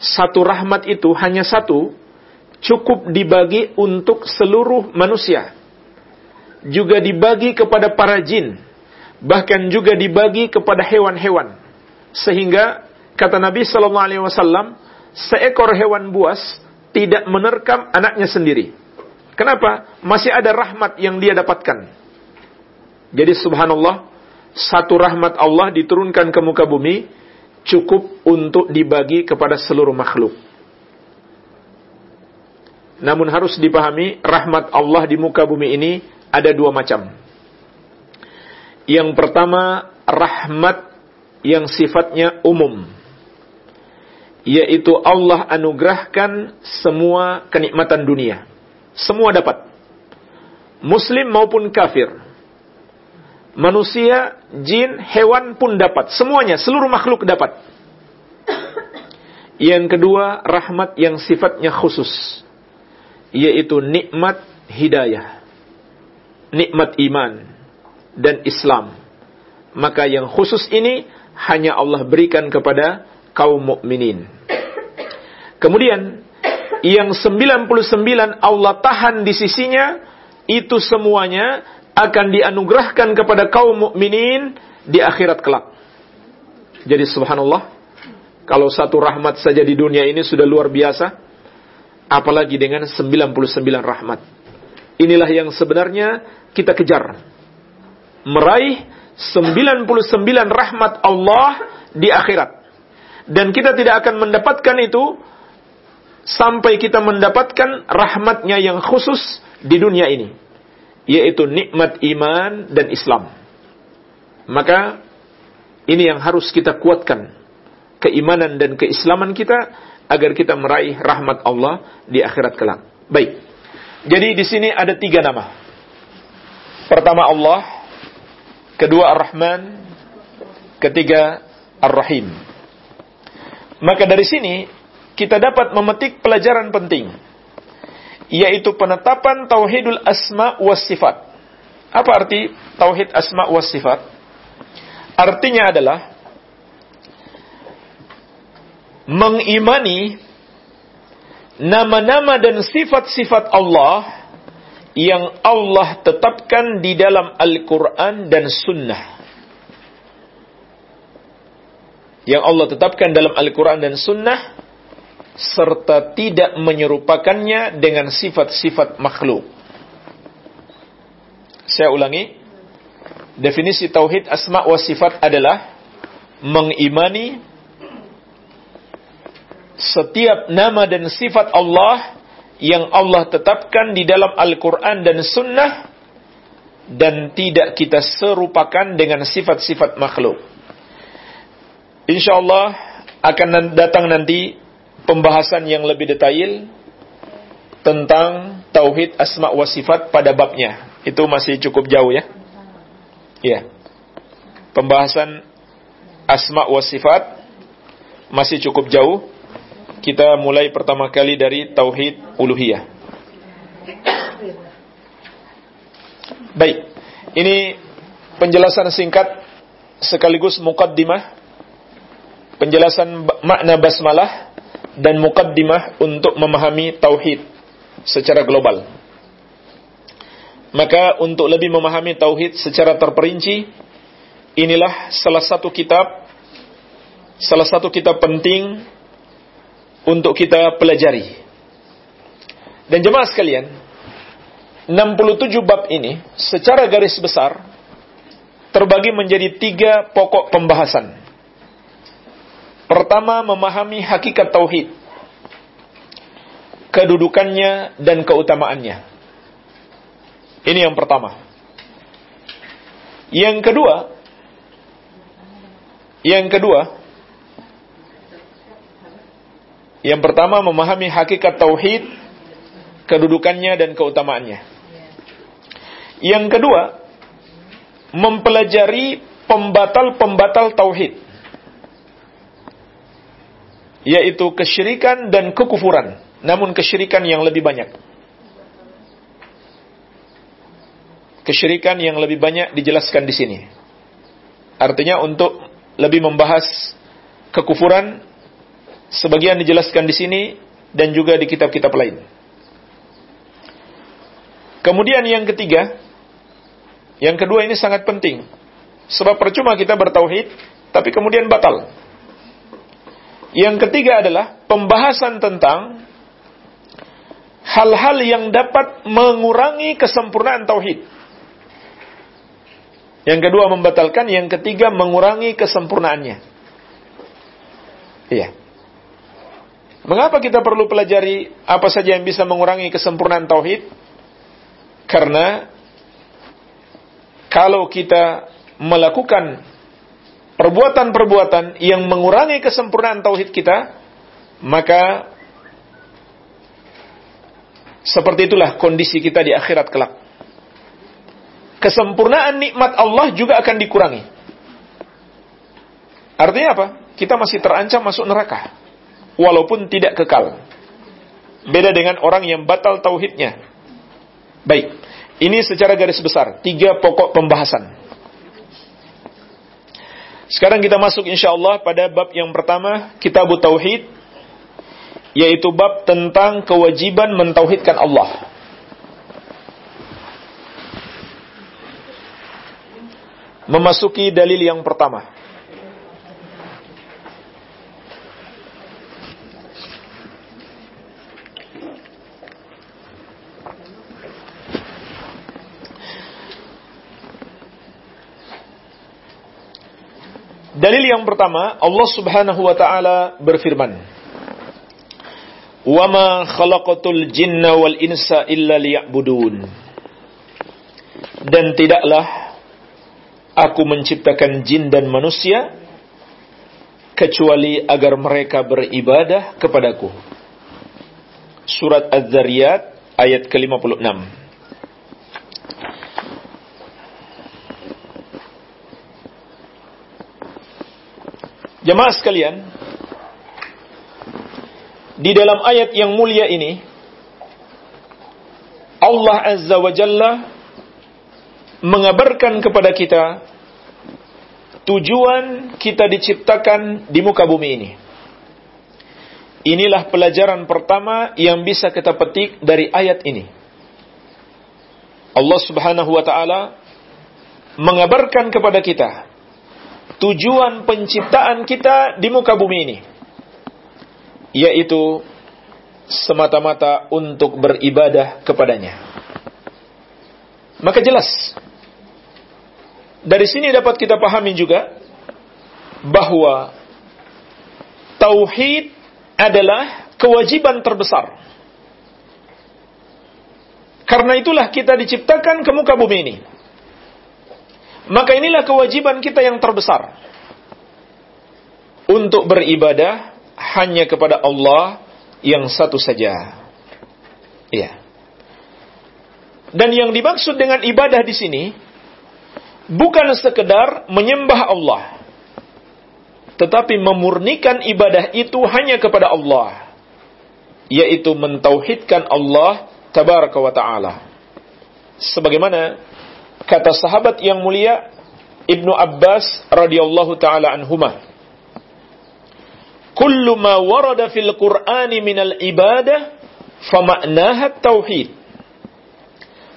satu rahmat itu hanya satu, cukup dibagi untuk seluruh manusia. Juga dibagi kepada para jin, bahkan juga dibagi kepada hewan-hewan. Sehingga kata Nabi Sallallahu Alaihi Wasallam, seekor hewan buas tidak menerkam anaknya sendiri. Kenapa? Masih ada rahmat yang dia dapatkan. Jadi subhanallah, satu rahmat Allah diturunkan ke muka bumi cukup untuk dibagi kepada seluruh makhluk. Namun harus dipahami rahmat Allah di muka bumi ini ada dua macam. Yang pertama rahmat yang sifatnya umum. Yaitu Allah anugerahkan semua kenikmatan dunia. Semua dapat. Muslim maupun kafir manusia, jin, hewan pun dapat. Semuanya, seluruh makhluk dapat. Yang kedua, rahmat yang sifatnya khusus, yaitu nikmat hidayah, nikmat iman dan Islam. Maka yang khusus ini hanya Allah berikan kepada kaum mukminin. Kemudian yang 99 Allah tahan di sisinya itu semuanya akan dianugerahkan kepada kaum mukminin di akhirat kelak. Jadi subhanallah kalau satu rahmat saja di dunia ini sudah luar biasa, apalagi dengan 99 rahmat. Inilah yang sebenarnya kita kejar. Meraih 99 rahmat Allah di akhirat. Dan kita tidak akan mendapatkan itu sampai kita mendapatkan rahmatnya yang khusus di dunia ini. Yaitu nikmat iman dan Islam. Maka ini yang harus kita kuatkan keimanan dan keislaman kita agar kita meraih rahmat Allah di akhirat kelak. Baik. Jadi di sini ada tiga nama. Pertama Allah, kedua Ar-Rahman, ketiga Ar-Rahim. Maka dari sini kita dapat memetik pelajaran penting yaitu penetapan tauhidul asma was sifat. Apa arti tauhid asma was sifat? Artinya adalah mengimani nama-nama dan sifat-sifat Allah yang Allah tetapkan di dalam Al-Quran dan Sunnah. Yang Allah tetapkan dalam Al-Quran dan Sunnah, serta tidak menyerupakannya dengan sifat-sifat makhluk. Saya ulangi, definisi Tauhid Asma wa Sifat adalah mengimani setiap nama dan sifat Allah yang Allah tetapkan di dalam Al-Quran dan Sunnah dan tidak kita serupakan dengan sifat-sifat makhluk. Insya Allah akan datang nanti pembahasan yang lebih detail tentang tauhid asma wa sifat pada babnya. Itu masih cukup jauh ya. Ya. Pembahasan asma wa sifat masih cukup jauh kita mulai pertama kali dari tauhid uluhiyah. Baik, ini penjelasan singkat sekaligus mukaddimah, penjelasan makna basmalah dan mukaddimah untuk memahami tauhid secara global. Maka untuk lebih memahami tauhid secara terperinci, inilah salah satu kitab salah satu kitab penting untuk kita pelajari. Dan jemaah sekalian, 67 bab ini secara garis besar terbagi menjadi tiga pokok pembahasan. Pertama, memahami hakikat tauhid, kedudukannya dan keutamaannya. Ini yang pertama. Yang kedua, yang kedua, yang pertama memahami hakikat tauhid, kedudukannya dan keutamaannya. Yang kedua, mempelajari pembatal-pembatal tauhid. Yaitu kesyirikan dan kekufuran, namun kesyirikan yang lebih banyak. Kesyirikan yang lebih banyak dijelaskan di sini. Artinya untuk lebih membahas kekufuran Sebagian dijelaskan di sini dan juga di kitab-kitab lain. Kemudian yang ketiga, yang kedua ini sangat penting. Sebab percuma kita bertauhid, tapi kemudian batal. Yang ketiga adalah pembahasan tentang hal-hal yang dapat mengurangi kesempurnaan tauhid. Yang kedua membatalkan, yang ketiga mengurangi kesempurnaannya. Iya. Mengapa kita perlu pelajari apa saja yang bisa mengurangi kesempurnaan tauhid? Karena kalau kita melakukan perbuatan-perbuatan yang mengurangi kesempurnaan tauhid kita, maka seperti itulah kondisi kita di akhirat kelak. Kesempurnaan nikmat Allah juga akan dikurangi. Artinya apa? Kita masih terancam masuk neraka walaupun tidak kekal. Beda dengan orang yang batal tauhidnya. Baik, ini secara garis besar tiga pokok pembahasan. Sekarang kita masuk insya Allah pada bab yang pertama, Kitab Tauhid, yaitu bab tentang kewajiban mentauhidkan Allah. Memasuki dalil yang pertama. Dalil yang pertama, Allah Subhanahu wa taala berfirman, "Wa ma khalaqatul jinna wal insa illa liya'budun." Dan tidaklah aku menciptakan jin dan manusia kecuali agar mereka beribadah kepadaku. Surat Az-Zariyat ayat ke-56. Jemaah sekalian, di dalam ayat yang mulia ini, Allah Azza wa Jalla mengabarkan kepada kita tujuan kita diciptakan di muka bumi ini. Inilah pelajaran pertama yang bisa kita petik dari ayat ini. Allah Subhanahu wa taala mengabarkan kepada kita tujuan penciptaan kita di muka bumi ini yaitu semata-mata untuk beribadah kepadanya. Maka jelas dari sini dapat kita pahami juga bahwa tauhid adalah kewajiban terbesar. Karena itulah kita diciptakan ke muka bumi ini. Maka inilah kewajiban kita yang terbesar. Untuk beribadah hanya kepada Allah yang satu saja. Ya. Dan yang dimaksud dengan ibadah di sini bukan sekedar menyembah Allah, tetapi memurnikan ibadah itu hanya kepada Allah, yaitu mentauhidkan Allah tabaraka wa taala. Sebagaimana Kata sahabat yang mulia Ibnu Abbas radhiyallahu taala anhuma. Kullu ma warada fil Qur'ani minal ibadah fama'naha tauhid.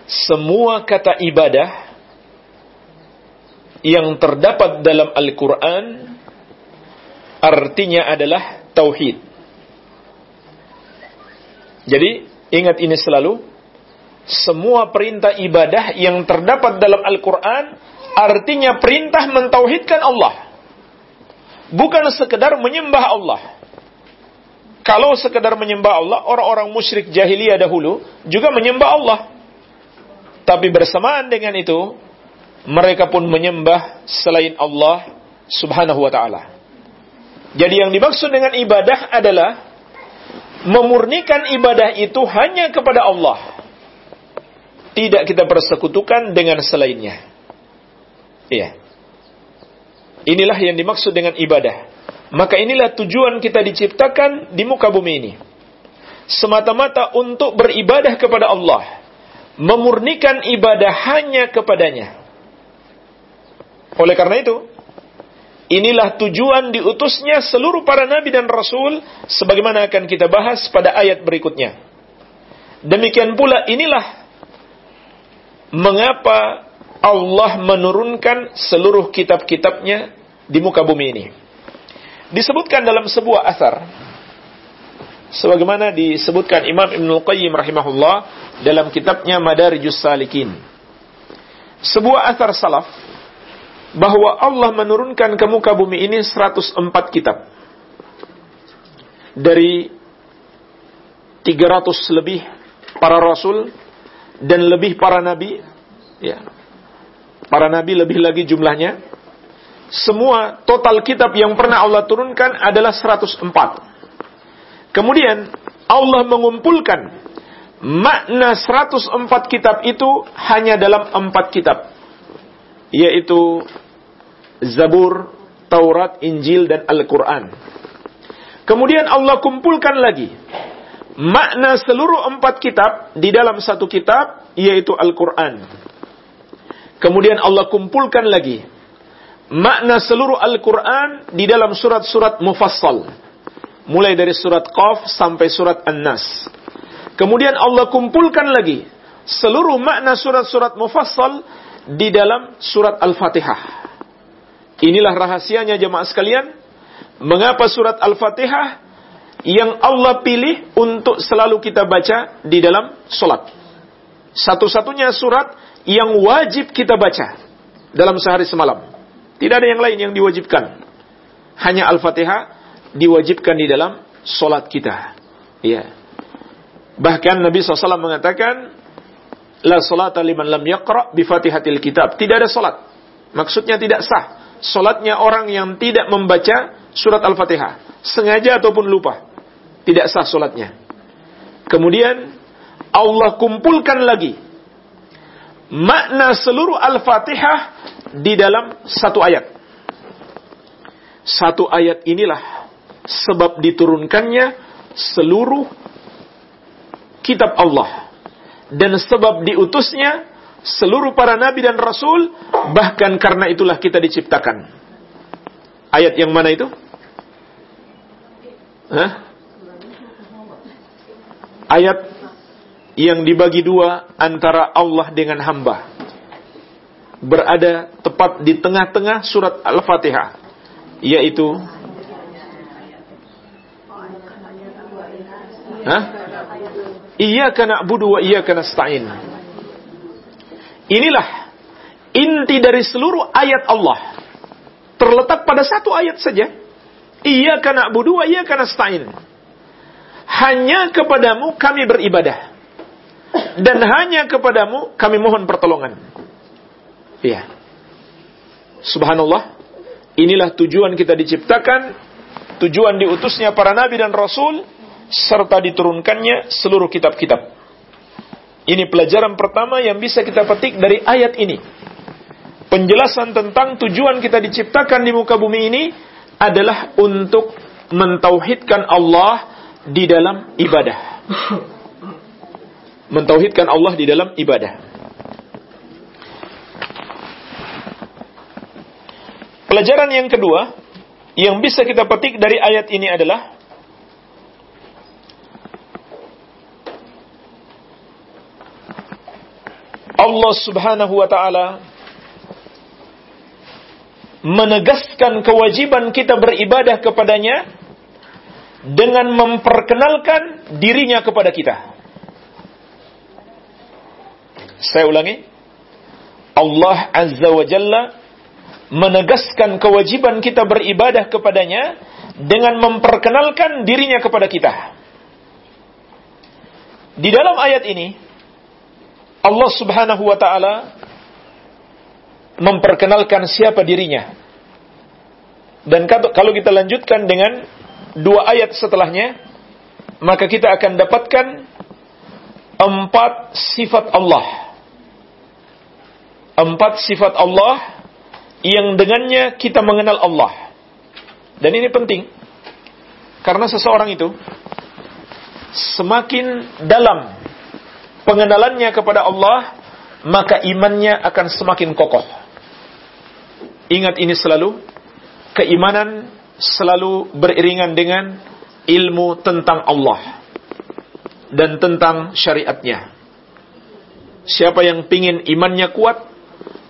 Semua kata ibadah yang terdapat dalam Al-Qur'an artinya adalah tauhid. Jadi, ingat ini selalu semua perintah ibadah yang terdapat dalam Al-Quran artinya perintah mentauhidkan Allah. Bukan sekedar menyembah Allah. Kalau sekedar menyembah Allah, orang-orang musyrik jahiliyah dahulu juga menyembah Allah. Tapi bersamaan dengan itu, mereka pun menyembah selain Allah subhanahu wa ta'ala. Jadi yang dimaksud dengan ibadah adalah memurnikan ibadah itu hanya kepada Allah tidak kita persekutukan dengan selainnya. Iya. Inilah yang dimaksud dengan ibadah. Maka inilah tujuan kita diciptakan di muka bumi ini. Semata-mata untuk beribadah kepada Allah. Memurnikan ibadah hanya kepadanya. Oleh karena itu, inilah tujuan diutusnya seluruh para nabi dan rasul sebagaimana akan kita bahas pada ayat berikutnya. Demikian pula inilah mengapa Allah menurunkan seluruh kitab-kitabnya di muka bumi ini. Disebutkan dalam sebuah asar, sebagaimana disebutkan Imam Ibn Qayyim rahimahullah dalam kitabnya Madarijus Salikin. Sebuah asar salaf, bahwa Allah menurunkan ke muka bumi ini 104 kitab. Dari 300 lebih para rasul dan lebih para nabi, ya. Para nabi lebih lagi jumlahnya. Semua total kitab yang pernah Allah turunkan adalah 104. Kemudian Allah mengumpulkan makna 104 kitab itu hanya dalam empat kitab. Yaitu Zabur, Taurat, Injil, dan Al-Quran. Kemudian Allah kumpulkan lagi makna seluruh empat kitab di dalam satu kitab, yaitu Al-Quran. Kemudian Allah kumpulkan lagi makna seluruh Al-Quran di dalam surat-surat mufassal. Mulai dari surat Qaf sampai surat An-Nas. Kemudian Allah kumpulkan lagi seluruh makna surat-surat mufassal di dalam surat Al-Fatihah. Inilah rahasianya jemaah sekalian. Mengapa surat Al-Fatihah yang Allah pilih untuk selalu kita baca di dalam solat. Satu-satunya surat yang wajib kita baca dalam sehari semalam. Tidak ada yang lain yang diwajibkan. Hanya Al-Fatihah diwajibkan di dalam solat kita. Ya. Bahkan Nabi SAW mengatakan, La salata liman lam yaqra bi fatihatil kitab. Tidak ada solat. Maksudnya tidak sah. Solatnya orang yang tidak membaca surat Al-Fatihah. Sengaja ataupun lupa tidak sah solatnya. Kemudian Allah kumpulkan lagi makna seluruh Al-Fatihah di dalam satu ayat. Satu ayat inilah sebab diturunkannya seluruh kitab Allah dan sebab diutusnya seluruh para nabi dan rasul bahkan karena itulah kita diciptakan. Ayat yang mana itu? Hah? Ayat yang dibagi dua antara Allah dengan hamba. Berada tepat di tengah-tengah surat Al-Fatihah. Yaitu Hah? Iyyaka na'budu wa iyyaka nasta'in. Inilah inti dari seluruh ayat Allah. Terletak pada satu ayat saja. Iyyaka na'budu wa iyyaka nasta'in hanya kepadamu kami beribadah. Dan hanya kepadamu kami mohon pertolongan. Iya. Subhanallah. Inilah tujuan kita diciptakan, tujuan diutusnya para nabi dan rasul, serta diturunkannya seluruh kitab-kitab. Ini pelajaran pertama yang bisa kita petik dari ayat ini. Penjelasan tentang tujuan kita diciptakan di muka bumi ini adalah untuk mentauhidkan Allah di dalam ibadah. Mentauhidkan Allah di dalam ibadah. Pelajaran yang kedua yang bisa kita petik dari ayat ini adalah Allah Subhanahu wa taala menegaskan kewajiban kita beribadah kepadanya dengan memperkenalkan dirinya kepada kita. Saya ulangi. Allah Azza wa Jalla menegaskan kewajiban kita beribadah kepadanya dengan memperkenalkan dirinya kepada kita. Di dalam ayat ini, Allah Subhanahu wa taala memperkenalkan siapa dirinya. Dan kalau kita lanjutkan dengan dua ayat setelahnya, maka kita akan dapatkan empat sifat Allah. Empat sifat Allah yang dengannya kita mengenal Allah. Dan ini penting. Karena seseorang itu semakin dalam pengenalannya kepada Allah, maka imannya akan semakin kokoh. Ingat ini selalu, keimanan selalu beriringan dengan ilmu tentang Allah dan tentang syariatnya. Siapa yang pingin imannya kuat,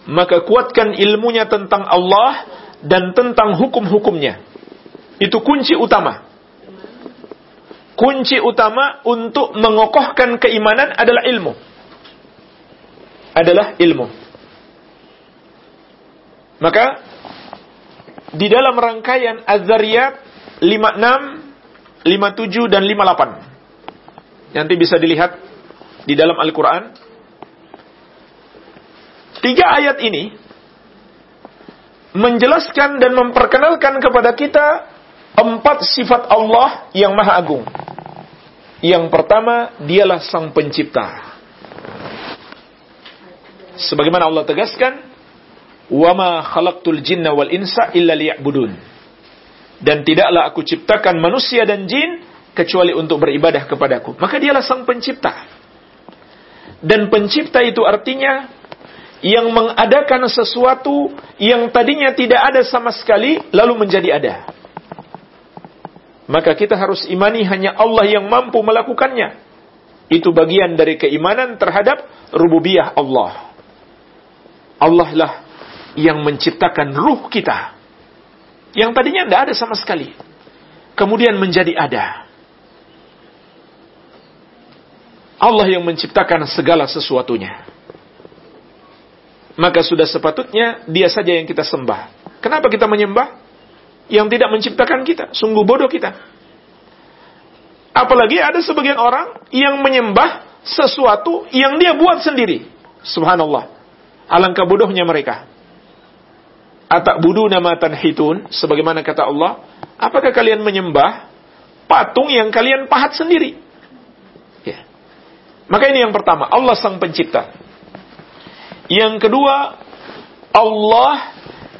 maka kuatkan ilmunya tentang Allah dan tentang hukum-hukumnya. Itu kunci utama. Kunci utama untuk mengokohkan keimanan adalah ilmu. Adalah ilmu. Maka di dalam rangkaian Az-Zariyat 56, 57 dan 58. Nanti bisa dilihat di dalam Al-Qur'an. Tiga ayat ini menjelaskan dan memperkenalkan kepada kita empat sifat Allah yang Maha Agung. Yang pertama, dialah Sang Pencipta. Sebagaimana Allah tegaskan, "Wama khalaqtul jinna wal insa illa liya'budun." Dan tidaklah aku ciptakan manusia dan jin kecuali untuk beribadah kepadaku. Maka dialah sang pencipta. Dan pencipta itu artinya yang mengadakan sesuatu yang tadinya tidak ada sama sekali lalu menjadi ada. Maka kita harus imani hanya Allah yang mampu melakukannya. Itu bagian dari keimanan terhadap rububiyah Allah. Allah lah yang menciptakan ruh kita. Yang tadinya tidak ada sama sekali. Kemudian menjadi ada. Allah yang menciptakan segala sesuatunya. Maka sudah sepatutnya dia saja yang kita sembah. Kenapa kita menyembah? Yang tidak menciptakan kita. Sungguh bodoh kita. Apalagi ada sebagian orang yang menyembah sesuatu yang dia buat sendiri. Subhanallah. Alangkah bodohnya mereka. Atak budu nama tanhitun. Sebagaimana kata Allah. Apakah kalian menyembah patung yang kalian pahat sendiri? Ya. Maka ini yang pertama. Allah sang pencipta. Yang kedua, Allah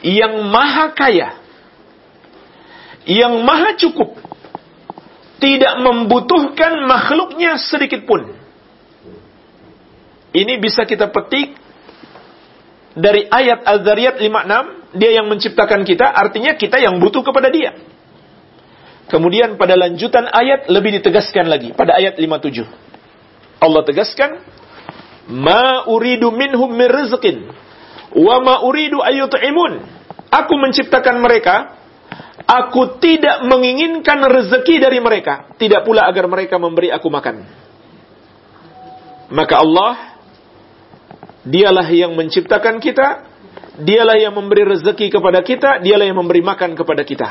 yang maha kaya. Yang maha cukup. Tidak membutuhkan makhluknya sedikit pun. Ini bisa kita petik dari ayat Al-Zariyat 56, dia yang menciptakan kita, artinya kita yang butuh kepada dia. Kemudian pada lanjutan ayat lebih ditegaskan lagi, pada ayat 57. Allah tegaskan, Ma uridu minhum min rizqin wa ma uridu ayyut'imun. Aku menciptakan mereka, aku tidak menginginkan rezeki dari mereka, tidak pula agar mereka memberi aku makan. Maka Allah dialah yang menciptakan kita, dialah yang memberi rezeki kepada kita, dialah yang memberi makan kepada kita.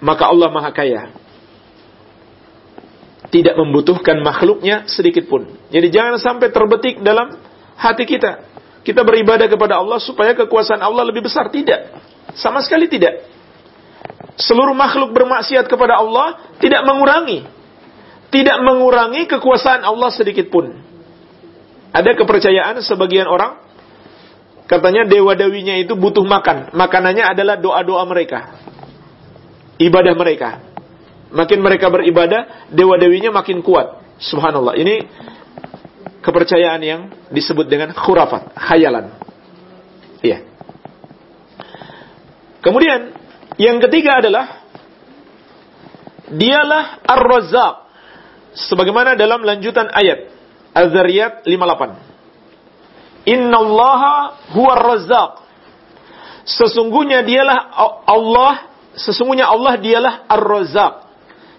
Maka Allah Maha Kaya tidak membutuhkan makhluknya sedikit pun. Jadi jangan sampai terbetik dalam hati kita. Kita beribadah kepada Allah supaya kekuasaan Allah lebih besar. Tidak. Sama sekali tidak. Seluruh makhluk bermaksiat kepada Allah tidak mengurangi. Tidak mengurangi kekuasaan Allah sedikit pun. Ada kepercayaan sebagian orang katanya dewa dewinya itu butuh makan. Makanannya adalah doa-doa mereka. Ibadah mereka. Makin mereka beribadah, dewa-dewinya makin kuat. Subhanallah. Ini kepercayaan yang disebut dengan khurafat, khayalan. Iya. Kemudian yang ketiga adalah dialah Ar-Razzaq. Sebagaimana dalam lanjutan ayat Az-Zariyat 58. Innallaha huwa razzaq Sesungguhnya dialah Allah, sesungguhnya Allah dialah Ar-Razzaq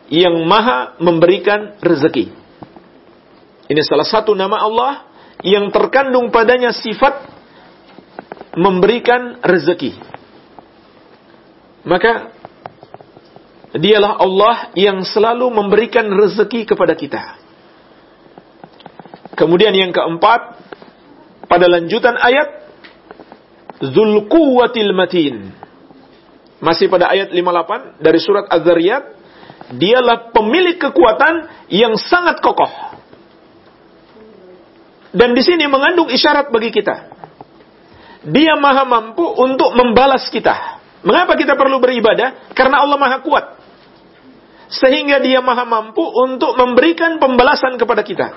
yang maha memberikan rezeki. Ini salah satu nama Allah yang terkandung padanya sifat memberikan rezeki. Maka dialah Allah yang selalu memberikan rezeki kepada kita. Kemudian yang keempat, pada lanjutan ayat, Zulkuwatil Matin. Masih pada ayat 58 dari surat Az-Zariyat, dialah pemilik kekuatan yang sangat kokoh. Dan di sini mengandung isyarat bagi kita. Dia maha mampu untuk membalas kita. Mengapa kita perlu beribadah? Karena Allah maha kuat. Sehingga dia maha mampu untuk memberikan pembalasan kepada kita.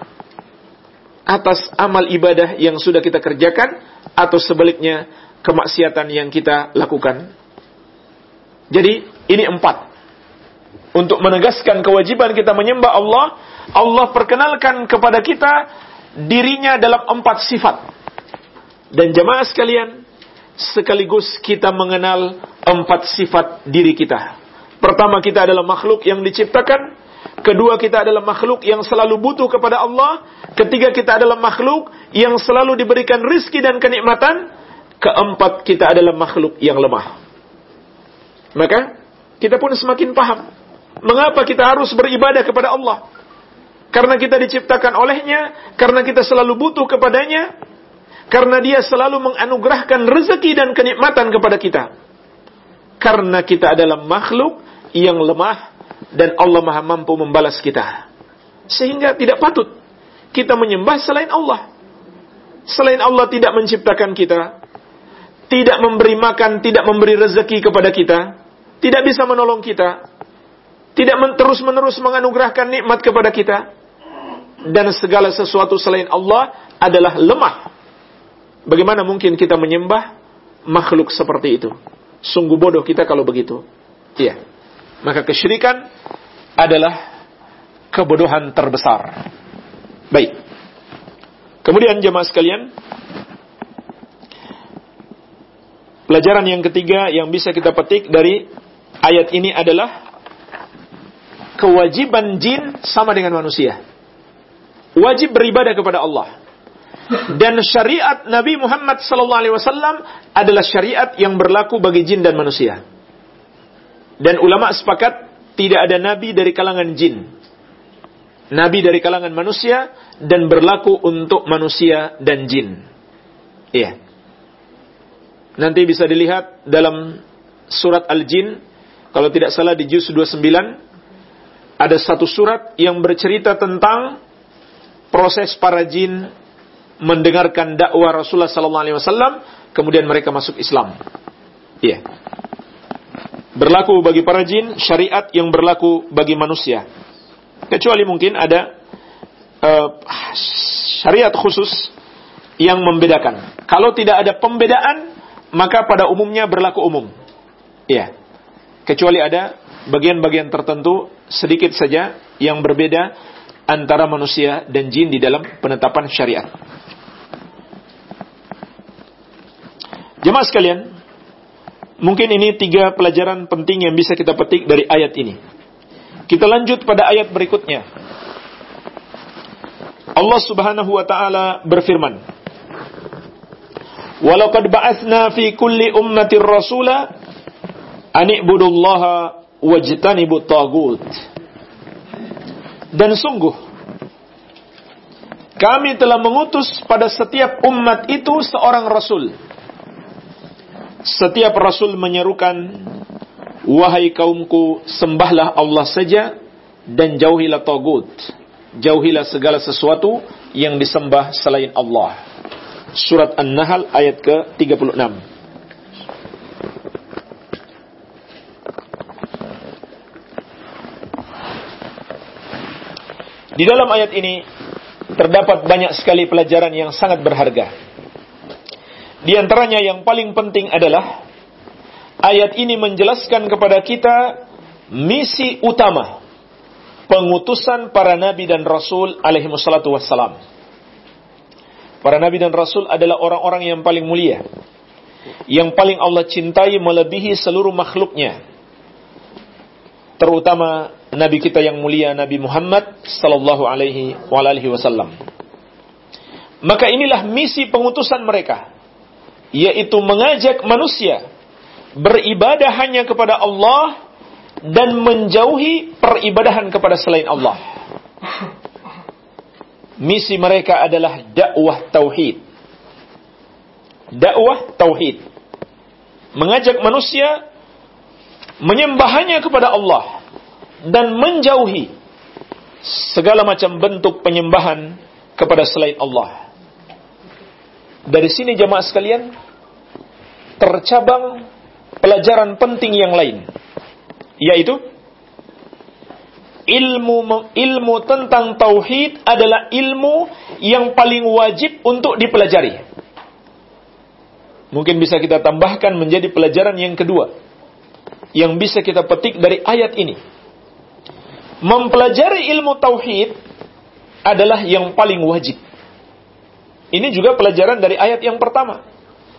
Atas amal ibadah yang sudah kita kerjakan. Atau sebaliknya kemaksiatan yang kita lakukan. Jadi ini empat untuk menegaskan kewajiban kita menyembah Allah, Allah perkenalkan kepada kita dirinya dalam empat sifat. Dan jemaah sekalian, sekaligus kita mengenal empat sifat diri kita. Pertama kita adalah makhluk yang diciptakan, kedua kita adalah makhluk yang selalu butuh kepada Allah, ketiga kita adalah makhluk yang selalu diberikan rizki dan kenikmatan, keempat kita adalah makhluk yang lemah. Maka kita pun semakin paham Mengapa kita harus beribadah kepada Allah? Karena kita diciptakan olehnya, karena kita selalu butuh kepadanya, karena dia selalu menganugerahkan rezeki dan kenikmatan kepada kita. Karena kita adalah makhluk yang lemah dan Allah maha mampu membalas kita. Sehingga tidak patut kita menyembah selain Allah. Selain Allah tidak menciptakan kita, tidak memberi makan, tidak memberi rezeki kepada kita, tidak bisa menolong kita, tidak terus-menerus menganugerahkan nikmat kepada kita, dan segala sesuatu selain Allah adalah lemah. Bagaimana mungkin kita menyembah makhluk seperti itu? Sungguh bodoh kita kalau begitu. Iya. Maka kesyirikan adalah kebodohan terbesar. Baik. Kemudian jemaah sekalian, pelajaran yang ketiga yang bisa kita petik dari ayat ini adalah kewajiban jin sama dengan manusia wajib beribadah kepada Allah. Dan syariat Nabi Muhammad SAW adalah syariat yang berlaku bagi jin dan manusia. Dan ulama sepakat tidak ada nabi dari kalangan jin. Nabi dari kalangan manusia dan berlaku untuk manusia dan jin. Iya. Nanti bisa dilihat dalam surat Al-Jin kalau tidak salah di juz 29 ada satu surat yang bercerita tentang proses para jin mendengarkan dakwah Rasulullah sallallahu alaihi wasallam kemudian mereka masuk Islam. Iya. Berlaku bagi para jin syariat yang berlaku bagi manusia. Kecuali mungkin ada uh, syariat khusus yang membedakan. Kalau tidak ada pembedaan, maka pada umumnya berlaku umum. Iya. Kecuali ada bagian-bagian tertentu sedikit saja yang berbeda antara manusia dan jin di dalam penetapan syariat. Jemaah sekalian, mungkin ini tiga pelajaran penting yang bisa kita petik dari ayat ini. Kita lanjut pada ayat berikutnya. Allah Subhanahu wa taala berfirman, "Walaqad ba'atsna fi kulli ummatin rasula an ibudullaha wajtanibut tagut." Dan sungguh, kami telah mengutus pada setiap umat itu seorang rasul. Setiap rasul menyerukan, Wahai kaumku, sembahlah Allah saja dan jauhilah togut. Jauhilah segala sesuatu yang disembah selain Allah. Surat An-Nahl ayat ke-36. Di dalam ayat ini terdapat banyak sekali pelajaran yang sangat berharga. Di antaranya yang paling penting adalah ayat ini menjelaskan kepada kita misi utama pengutusan para nabi dan rasul alaihi wassalatu wassalam. Para nabi dan rasul adalah orang-orang yang paling mulia. Yang paling Allah cintai melebihi seluruh makhluknya. Terutama Nabi kita yang mulia Nabi Muhammad sallallahu alaihi wasallam. Maka inilah misi pengutusan mereka, yaitu mengajak manusia beribadah hanya kepada Allah dan menjauhi peribadahan kepada selain Allah. Misi mereka adalah dakwah tauhid. Dakwah tauhid. Mengajak manusia menyembah hanya kepada Allah dan menjauhi segala macam bentuk penyembahan kepada selain Allah. Dari sini jemaah sekalian tercabang pelajaran penting yang lain yaitu ilmu ilmu tentang tauhid adalah ilmu yang paling wajib untuk dipelajari. Mungkin bisa kita tambahkan menjadi pelajaran yang kedua yang bisa kita petik dari ayat ini mempelajari ilmu tauhid adalah yang paling wajib. Ini juga pelajaran dari ayat yang pertama.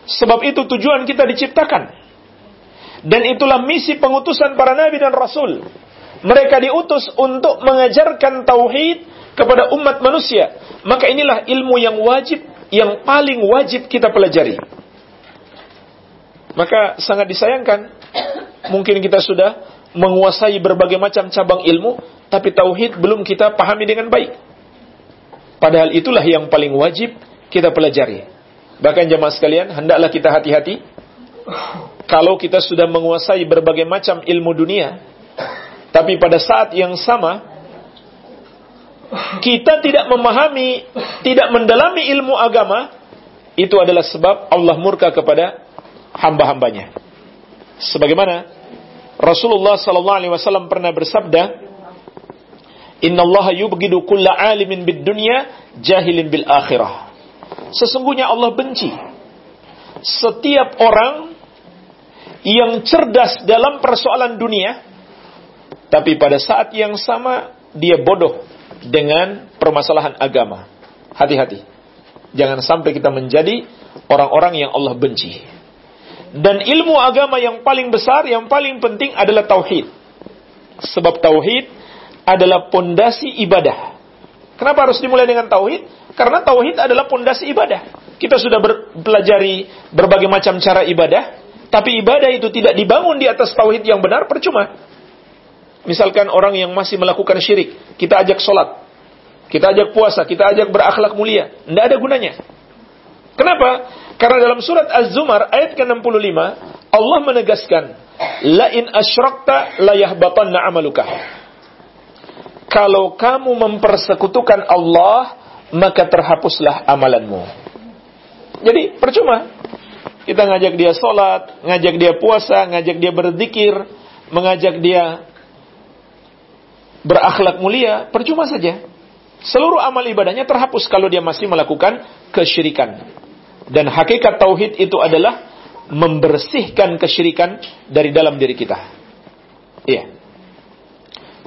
Sebab itu tujuan kita diciptakan. Dan itulah misi pengutusan para nabi dan rasul. Mereka diutus untuk mengajarkan tauhid kepada umat manusia. Maka inilah ilmu yang wajib, yang paling wajib kita pelajari. Maka sangat disayangkan, mungkin kita sudah menguasai berbagai macam cabang ilmu, tapi tauhid belum kita pahami dengan baik. Padahal itulah yang paling wajib kita pelajari. Bahkan jemaah sekalian, hendaklah kita hati-hati. Kalau kita sudah menguasai berbagai macam ilmu dunia, tapi pada saat yang sama, kita tidak memahami, tidak mendalami ilmu agama, itu adalah sebab Allah murka kepada hamba-hambanya. Sebagaimana Rasulullah sallallahu alaihi wasallam pernah bersabda, "Inna Allah yubghidu kulla alimin bid dunya jahilin bil akhirah." Sesungguhnya Allah benci setiap orang yang cerdas dalam persoalan dunia, tapi pada saat yang sama dia bodoh dengan permasalahan agama. Hati-hati. Jangan sampai kita menjadi orang-orang yang Allah benci. Dan ilmu agama yang paling besar, yang paling penting adalah tauhid. Sebab tauhid adalah pondasi ibadah. Kenapa harus dimulai dengan tauhid? Karena tauhid adalah pondasi ibadah. Kita sudah belajar berbagai macam cara ibadah, tapi ibadah itu tidak dibangun di atas tauhid yang benar, percuma. Misalkan orang yang masih melakukan syirik, kita ajak sholat, kita ajak puasa, kita ajak berakhlak mulia, tidak ada gunanya. Kenapa? Karena dalam surat Az-Zumar ayat ke-65 Allah menegaskan la in asyrakta la yahbatanna amaluka. Kalau kamu mempersekutukan Allah, maka terhapuslah amalanmu. Jadi percuma kita ngajak dia sholat, ngajak dia puasa, ngajak dia berzikir, mengajak dia berakhlak mulia, percuma saja. Seluruh amal ibadahnya terhapus kalau dia masih melakukan kesyirikan. Dan hakikat tauhid itu adalah membersihkan kesyirikan dari dalam diri kita. Iya.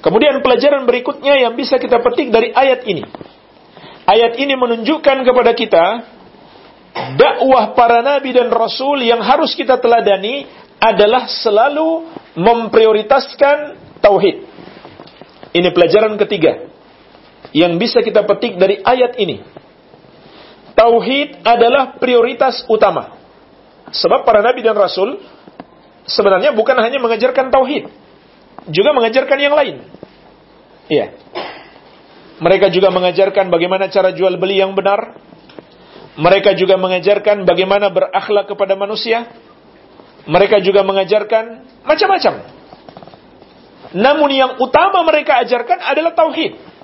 Kemudian pelajaran berikutnya yang bisa kita petik dari ayat ini. Ayat ini menunjukkan kepada kita dakwah para nabi dan rasul yang harus kita teladani adalah selalu memprioritaskan tauhid. Ini pelajaran ketiga yang bisa kita petik dari ayat ini tauhid adalah prioritas utama. Sebab para nabi dan rasul sebenarnya bukan hanya mengajarkan tauhid, juga mengajarkan yang lain. Iya. Mereka juga mengajarkan bagaimana cara jual beli yang benar. Mereka juga mengajarkan bagaimana berakhlak kepada manusia. Mereka juga mengajarkan macam-macam. Namun yang utama mereka ajarkan adalah tauhid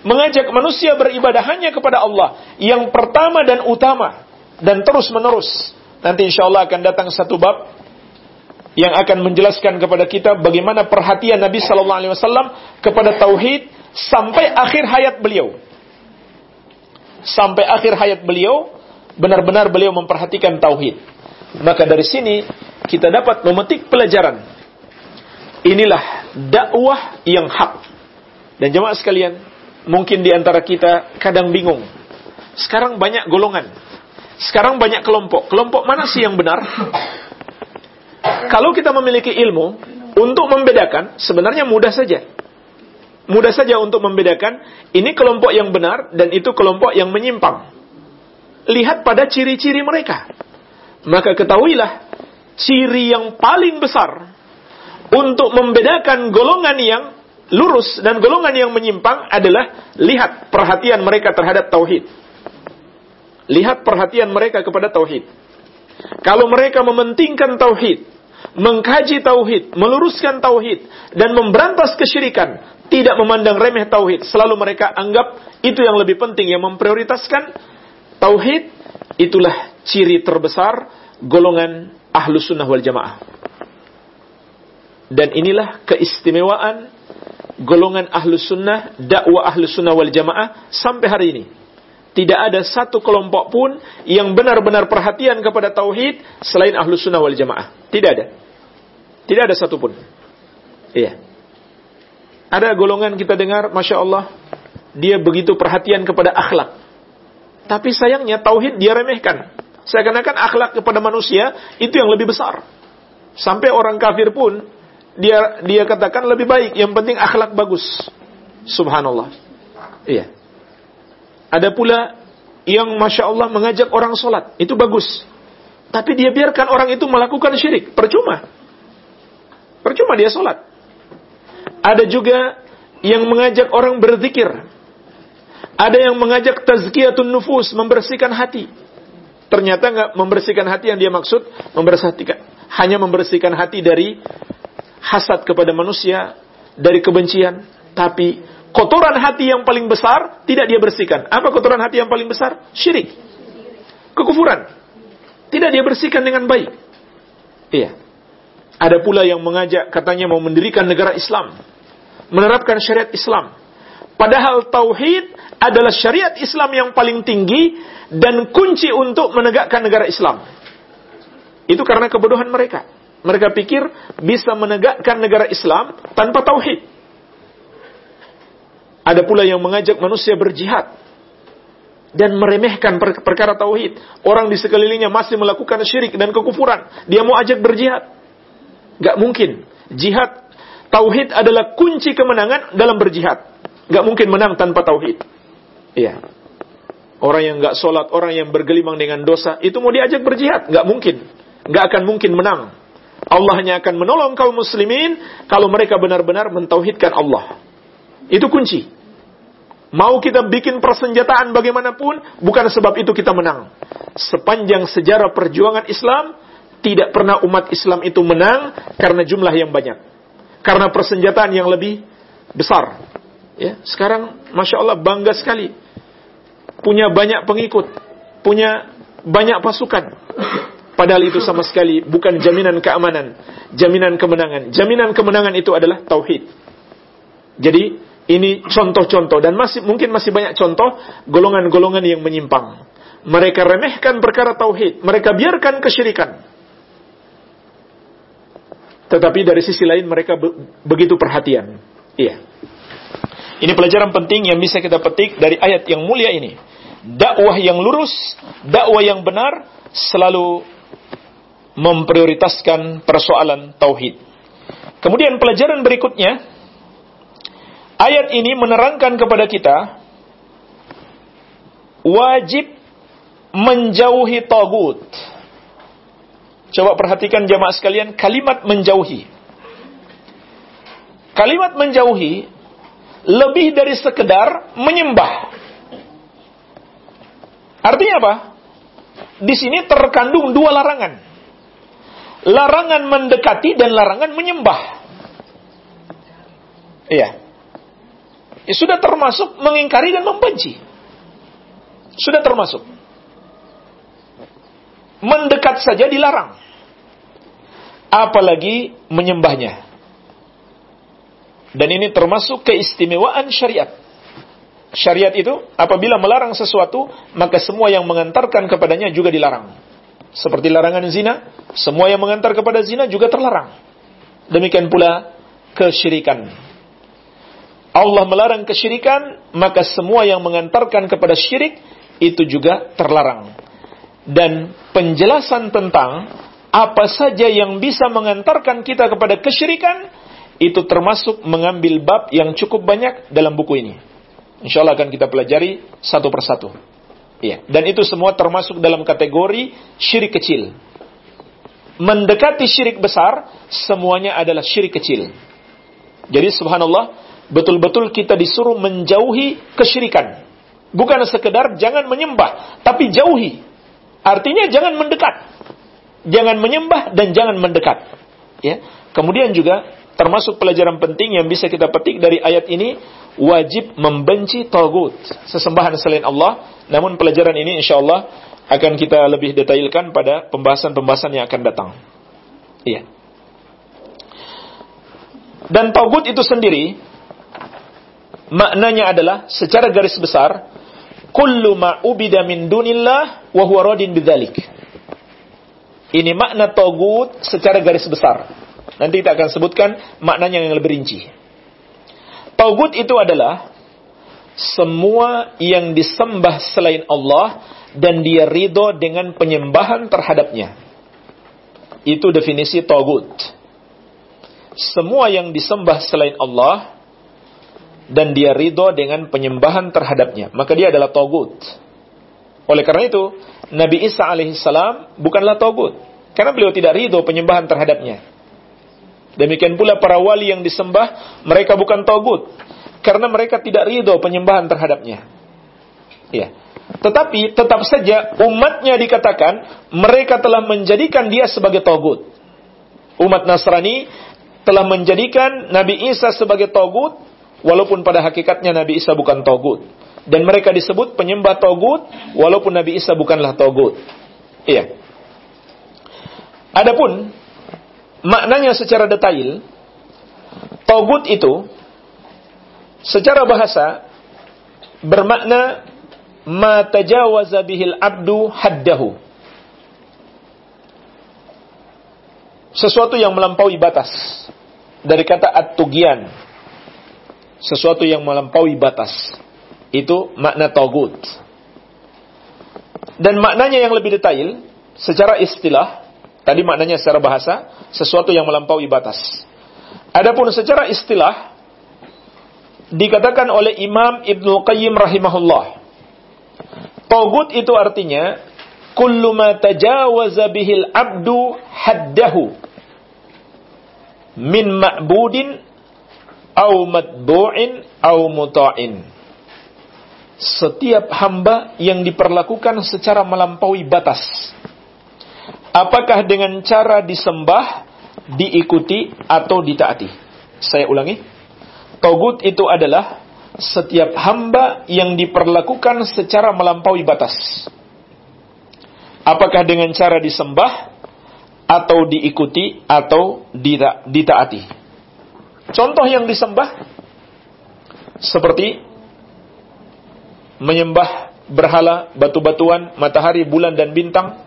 mengajak manusia beribadah hanya kepada Allah yang pertama dan utama dan terus menerus. Nanti insya Allah akan datang satu bab yang akan menjelaskan kepada kita bagaimana perhatian Nabi Sallallahu Alaihi Wasallam kepada tauhid sampai akhir hayat beliau. Sampai akhir hayat beliau benar-benar beliau memperhatikan tauhid. Maka dari sini kita dapat memetik pelajaran. Inilah dakwah yang hak. Dan jemaah sekalian, mungkin di antara kita kadang bingung. Sekarang banyak golongan. Sekarang banyak kelompok. Kelompok mana sih yang benar? Kalau kita memiliki ilmu untuk membedakan, sebenarnya mudah saja. Mudah saja untuk membedakan ini kelompok yang benar dan itu kelompok yang menyimpang. Lihat pada ciri-ciri mereka. Maka ketahuilah ciri yang paling besar untuk membedakan golongan yang lurus dan golongan yang menyimpang adalah lihat perhatian mereka terhadap tauhid. Lihat perhatian mereka kepada tauhid. Kalau mereka mementingkan tauhid, mengkaji tauhid, meluruskan tauhid dan memberantas kesyirikan, tidak memandang remeh tauhid, selalu mereka anggap itu yang lebih penting yang memprioritaskan tauhid, itulah ciri terbesar golongan ahlus sunnah wal jamaah. Dan inilah keistimewaan golongan ahlus sunnah, dakwah ahlus sunnah wal jamaah sampai hari ini. Tidak ada satu kelompok pun yang benar-benar perhatian kepada tauhid selain ahlus sunnah wal jamaah. Tidak ada. Tidak ada satupun. Iya. Ada golongan kita dengar, Masya Allah, dia begitu perhatian kepada akhlak. Tapi sayangnya tauhid dia remehkan. Seakan-akan akhlak kepada manusia itu yang lebih besar. Sampai orang kafir pun dia dia katakan lebih baik, yang penting akhlak bagus. Subhanallah. Iya. Ada pula yang masya Allah mengajak orang sholat, itu bagus. Tapi dia biarkan orang itu melakukan syirik, percuma. Percuma dia sholat. Ada juga yang mengajak orang berzikir. Ada yang mengajak tazkiyatun nufus, membersihkan hati. Ternyata nggak membersihkan hati yang dia maksud, membersihkan hanya membersihkan hati dari hasad kepada manusia, dari kebencian, tapi kotoran hati yang paling besar tidak dia bersihkan. Apa kotoran hati yang paling besar? Syirik. Kekufuran. Tidak dia bersihkan dengan baik. Iya. Ada pula yang mengajak katanya mau mendirikan negara Islam, menerapkan syariat Islam. Padahal tauhid adalah syariat Islam yang paling tinggi dan kunci untuk menegakkan negara Islam. Itu karena kebodohan mereka. Mereka pikir bisa menegakkan negara Islam tanpa tauhid. Ada pula yang mengajak manusia berjihad dan meremehkan per perkara tauhid. Orang di sekelilingnya masih melakukan syirik dan kekufuran. Dia mau ajak berjihad. Gak mungkin. Jihad tauhid adalah kunci kemenangan dalam berjihad. Gak mungkin menang tanpa tauhid. Iya. Orang yang gak sholat, orang yang bergelimang dengan dosa, itu mau diajak berjihad. Gak mungkin. Gak akan mungkin menang. Allah hanya akan menolong kaum muslimin kalau mereka benar-benar mentauhidkan Allah. Itu kunci. Mau kita bikin persenjataan bagaimanapun, bukan sebab itu kita menang. Sepanjang sejarah perjuangan Islam, tidak pernah umat Islam itu menang karena jumlah yang banyak. Karena persenjataan yang lebih besar. Ya, sekarang Masya Allah bangga sekali. Punya banyak pengikut. Punya banyak pasukan. Padahal itu sama sekali bukan jaminan keamanan. Jaminan kemenangan. Jaminan kemenangan itu adalah tauhid. Jadi ini contoh-contoh dan masih mungkin masih banyak contoh golongan-golongan yang menyimpang. Mereka remehkan perkara tauhid, mereka biarkan kesyirikan. Tetapi dari sisi lain mereka be begitu perhatian. Iya. Ini pelajaran penting yang bisa kita petik dari ayat yang mulia ini. Dakwah yang lurus, dakwah yang benar selalu memprioritaskan persoalan tauhid. Kemudian pelajaran berikutnya, ayat ini menerangkan kepada kita wajib menjauhi tagut. Coba perhatikan jamaah sekalian kalimat menjauhi. Kalimat menjauhi lebih dari sekedar menyembah. Artinya apa? Di sini terkandung dua larangan. Larangan mendekati dan larangan menyembah. Iya. Ya, sudah termasuk mengingkari dan membenci. Sudah termasuk. Mendekat saja dilarang. Apalagi menyembahnya. Dan ini termasuk keistimewaan syariat. Syariat itu apabila melarang sesuatu, maka semua yang mengantarkan kepadanya juga dilarang. Seperti larangan zina, semua yang mengantar kepada zina juga terlarang. Demikian pula kesyirikan. Allah melarang kesyirikan, maka semua yang mengantarkan kepada syirik itu juga terlarang. Dan penjelasan tentang apa saja yang bisa mengantarkan kita kepada kesyirikan itu termasuk mengambil bab yang cukup banyak dalam buku ini. Insya Allah akan kita pelajari satu persatu. Ya, dan itu semua termasuk dalam kategori syirik kecil. Mendekati syirik besar, semuanya adalah syirik kecil. Jadi subhanallah, betul-betul kita disuruh menjauhi kesyirikan. Bukan sekedar jangan menyembah, tapi jauhi. Artinya jangan mendekat. Jangan menyembah dan jangan mendekat. Ya. Kemudian juga termasuk pelajaran penting yang bisa kita petik dari ayat ini wajib membenci tagut sesembahan selain Allah namun pelajaran ini insya Allah akan kita lebih detailkan pada pembahasan-pembahasan yang akan datang iya dan tagut itu sendiri maknanya adalah secara garis besar kullu ma ubida min dunillah wa huwa radin bidzalik ini makna tagut secara garis besar Nanti kita akan sebutkan maknanya yang lebih rinci. Taugut itu adalah semua yang disembah selain Allah dan dia ridho dengan penyembahan terhadapnya. Itu definisi Taugut. Semua yang disembah selain Allah dan dia ridho dengan penyembahan terhadapnya. Maka dia adalah Taugut. Oleh karena itu, Nabi Isa alaihissalam bukanlah Taugut. Karena beliau tidak ridho penyembahan terhadapnya. Demikian pula para wali yang disembah, mereka bukan togut. Karena mereka tidak ridho penyembahan terhadapnya. Ya. Tetapi tetap saja umatnya dikatakan mereka telah menjadikan dia sebagai togut. Umat Nasrani telah menjadikan Nabi Isa sebagai togut, walaupun pada hakikatnya Nabi Isa bukan togut. Dan mereka disebut penyembah togut, walaupun Nabi Isa bukanlah togut. Iya. Adapun maknanya secara detail, togut itu secara bahasa bermakna ma tajawaza bihil abdu haddahu. Sesuatu yang melampaui batas. Dari kata at-tugian. Sesuatu yang melampaui batas. Itu makna togut. Dan maknanya yang lebih detail, secara istilah, tadi maknanya secara bahasa, sesuatu yang melampaui batas. Adapun secara istilah, dikatakan oleh Imam Ibnu Qayyim rahimahullah. Togut itu artinya kullu ma tajawaza bihil abdu haddahu min ma'budin au matbu'in au muta'in. Setiap hamba yang diperlakukan secara melampaui batas. Apakah dengan cara disembah, diikuti atau ditaati? Saya ulangi. Togut itu adalah setiap hamba yang diperlakukan secara melampaui batas. Apakah dengan cara disembah atau diikuti atau dita ditaati. Contoh yang disembah seperti menyembah berhala, batu-batuan, matahari, bulan dan bintang,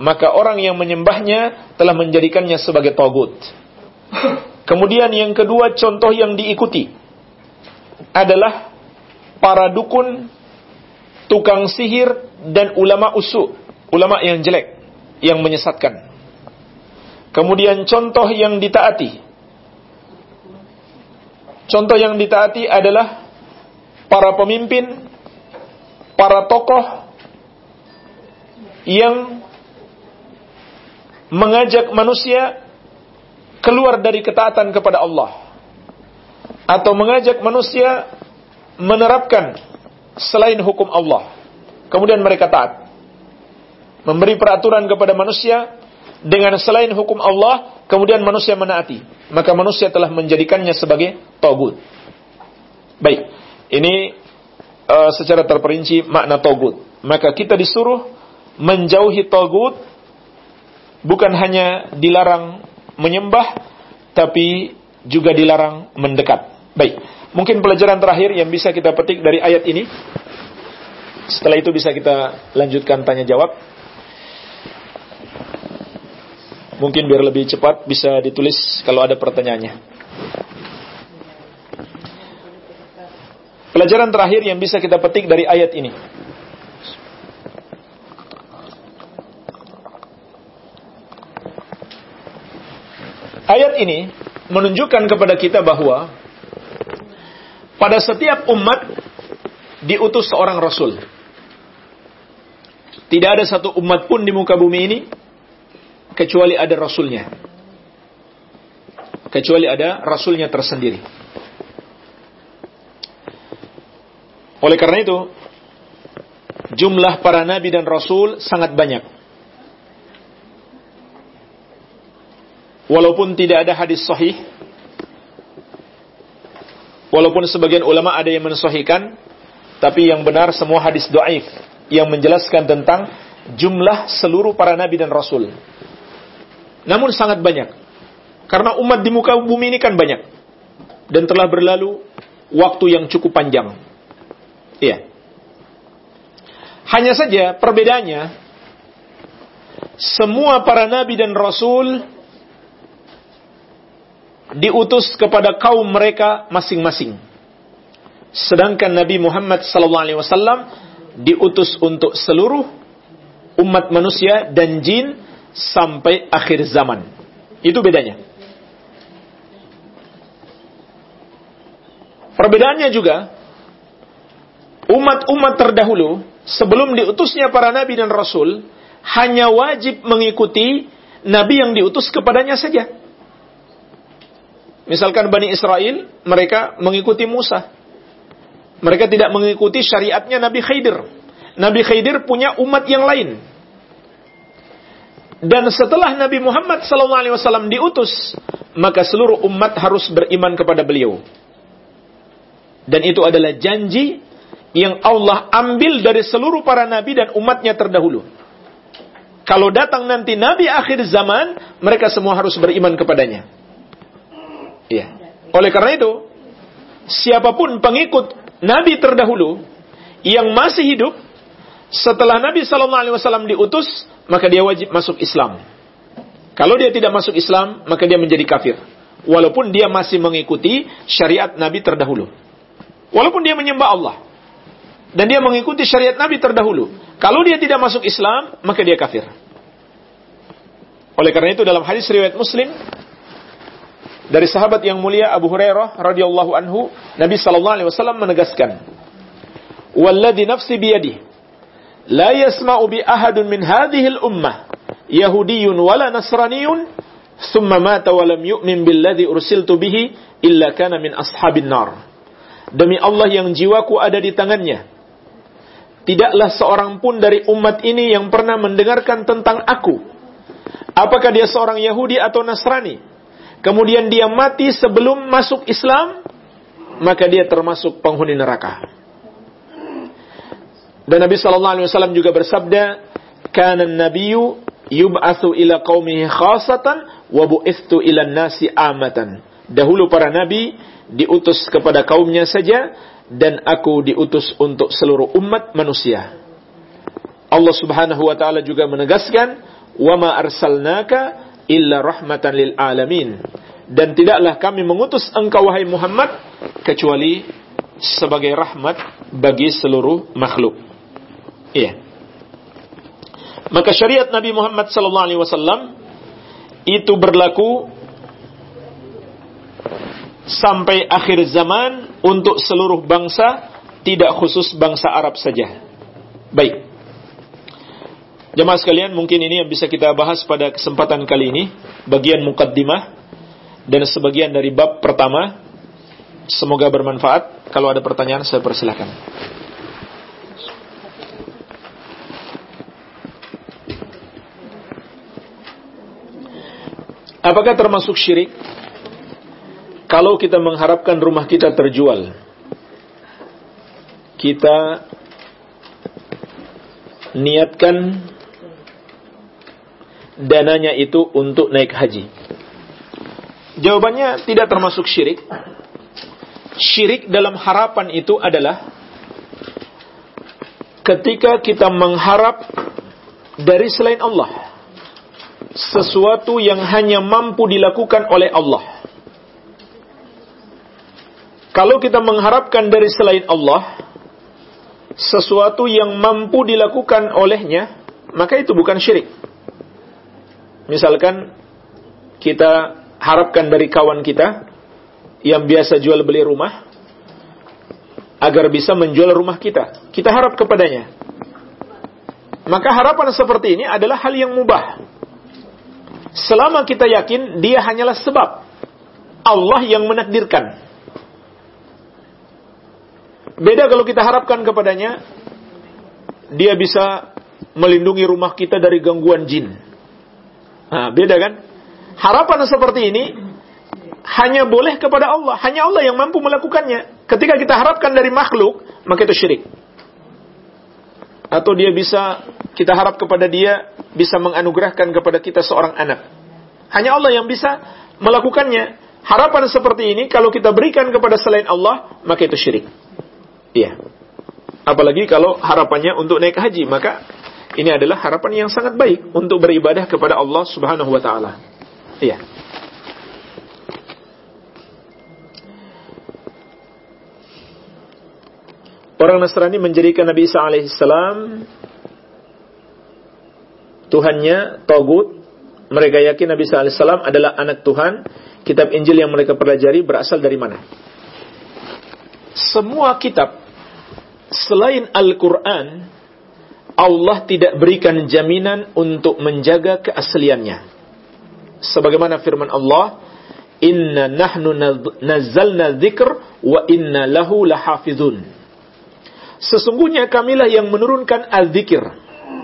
maka orang yang menyembahnya telah menjadikannya sebagai togut. Kemudian yang kedua contoh yang diikuti adalah para dukun, tukang sihir, dan ulama usuk, ulama yang jelek, yang menyesatkan. Kemudian contoh yang ditaati. Contoh yang ditaati adalah para pemimpin, para tokoh yang mengajak manusia keluar dari ketaatan kepada Allah atau mengajak manusia menerapkan selain hukum Allah. Kemudian mereka taat. Memberi peraturan kepada manusia dengan selain hukum Allah, kemudian manusia menaati. Maka manusia telah menjadikannya sebagai togut. Baik, ini uh, secara terperinci makna togut. Maka kita disuruh menjauhi togut, bukan hanya dilarang menyembah, tapi juga dilarang mendekat. Baik, mungkin pelajaran terakhir yang bisa kita petik dari ayat ini. Setelah itu bisa kita lanjutkan tanya jawab. Mungkin biar lebih cepat bisa ditulis kalau ada pertanyaannya. Pelajaran terakhir yang bisa kita petik dari ayat ini. Ayat ini menunjukkan kepada kita bahwa pada setiap umat diutus seorang rasul. Tidak ada satu umat pun di muka bumi ini kecuali ada rasulnya. Kecuali ada rasulnya tersendiri. Oleh karena itu, jumlah para nabi dan rasul sangat banyak. Walaupun tidak ada hadis sahih Walaupun sebagian ulama ada yang mensohikan, tapi yang benar semua hadis doaif yang menjelaskan tentang jumlah seluruh para nabi dan rasul. Namun sangat banyak. Karena umat di muka bumi ini kan banyak. Dan telah berlalu waktu yang cukup panjang. Iya. Hanya saja perbedaannya, semua para nabi dan rasul diutus kepada kaum mereka masing-masing. Sedangkan Nabi Muhammad SAW diutus untuk seluruh umat manusia dan jin sampai akhir zaman. Itu bedanya. Perbedaannya juga umat-umat terdahulu sebelum diutusnya para nabi dan rasul hanya wajib mengikuti nabi yang diutus kepadanya saja. Misalkan Bani Israel, mereka mengikuti Musa. Mereka tidak mengikuti syariatnya Nabi Khidir. Nabi Khidir punya umat yang lain. Dan setelah Nabi Muhammad SAW diutus, maka seluruh umat harus beriman kepada beliau. Dan itu adalah janji yang Allah ambil dari seluruh para nabi dan umatnya terdahulu. Kalau datang nanti Nabi akhir zaman, mereka semua harus beriman kepadanya. Iya. Oleh karena itu, siapa pun pengikut Nabi terdahulu yang masih hidup setelah Nabi Shallallahu Alaihi Wasallam diutus, maka dia wajib masuk Islam. Kalau dia tidak masuk Islam, maka dia menjadi kafir. Walaupun dia masih mengikuti syariat Nabi terdahulu. Walaupun dia menyembah Allah. Dan dia mengikuti syariat Nabi terdahulu. Kalau dia tidak masuk Islam, maka dia kafir. Oleh karena itu dalam hadis riwayat Muslim dari sahabat yang mulia Abu Hurairah radhiyallahu anhu, Nabi sallallahu alaihi wasallam menegaskan, "Walladzi nafsi biyadi, bi ahadun min hadhihi al-ummah, yahudiyyun wala nasraniyyun, thumma mata wa lam yu'min billadzi ursiltu bihi illa kana min ashabin nar." Demi Allah yang jiwaku ada di tangannya, Tidaklah seorang pun dari umat ini yang pernah mendengarkan tentang aku. Apakah dia seorang Yahudi atau Nasrani? Kemudian dia mati sebelum masuk Islam, maka dia termasuk penghuni neraka. Dan Nabi sallallahu alaihi wasallam juga bersabda, "Kana an-nabiyyu yub'atsu ila qaumihi khassatan wa bu'ithu ila nasi amatan." Dahulu para nabi diutus kepada kaumnya saja dan aku diutus untuk seluruh umat manusia. Allah Subhanahu wa taala juga menegaskan, "Wa ma arsalnaka illa rahmatan lil alamin." Dan tidaklah kami mengutus engkau wahai Muhammad kecuali sebagai rahmat bagi seluruh makhluk. Iya. Maka syariat Nabi Muhammad sallallahu alaihi wasallam itu berlaku sampai akhir zaman untuk seluruh bangsa, tidak khusus bangsa Arab saja. Baik. Jemaah sekalian, mungkin ini yang bisa kita bahas pada kesempatan kali ini, bagian mukaddimah dan sebagian dari bab pertama. Semoga bermanfaat. Kalau ada pertanyaan, saya persilahkan. Apakah termasuk syirik kalau kita mengharapkan rumah kita terjual, kita niatkan dananya itu untuk naik haji. Jawabannya tidak termasuk syirik. Syirik dalam harapan itu adalah ketika kita mengharap dari selain Allah sesuatu yang hanya mampu dilakukan oleh Allah kalau kita mengharapkan dari selain Allah sesuatu yang mampu dilakukan olehnya, maka itu bukan syirik. Misalkan kita harapkan dari kawan kita yang biasa jual beli rumah agar bisa menjual rumah kita. Kita harap kepadanya. Maka harapan seperti ini adalah hal yang mubah. Selama kita yakin dia hanyalah sebab Allah yang menakdirkan. Beda kalau kita harapkan kepadanya, dia bisa melindungi rumah kita dari gangguan jin. Nah, beda kan? Harapan seperti ini hanya boleh kepada Allah, hanya Allah yang mampu melakukannya. Ketika kita harapkan dari makhluk, maka itu syirik. Atau dia bisa kita harap kepada dia bisa menganugerahkan kepada kita seorang anak. Hanya Allah yang bisa melakukannya. Harapan seperti ini kalau kita berikan kepada selain Allah, maka itu syirik. Iya. Apalagi kalau harapannya untuk naik haji, maka ini adalah harapan yang sangat baik untuk beribadah kepada Allah Subhanahu wa taala. Iya. Orang Nasrani menjadikan Nabi Isa alaihissalam Tuhannya Togut. Mereka yakin Nabi alaihissalam adalah anak Tuhan. Kitab Injil yang mereka pelajari berasal dari mana? Semua kitab selain Al-Quran, Allah tidak berikan jaminan untuk menjaga keasliannya. Sebagaimana firman Allah, Inna nahnu nazzalna dzikr wa inna lahu lahafizun. Sesungguhnya kamilah yang menurunkan al-dzikir.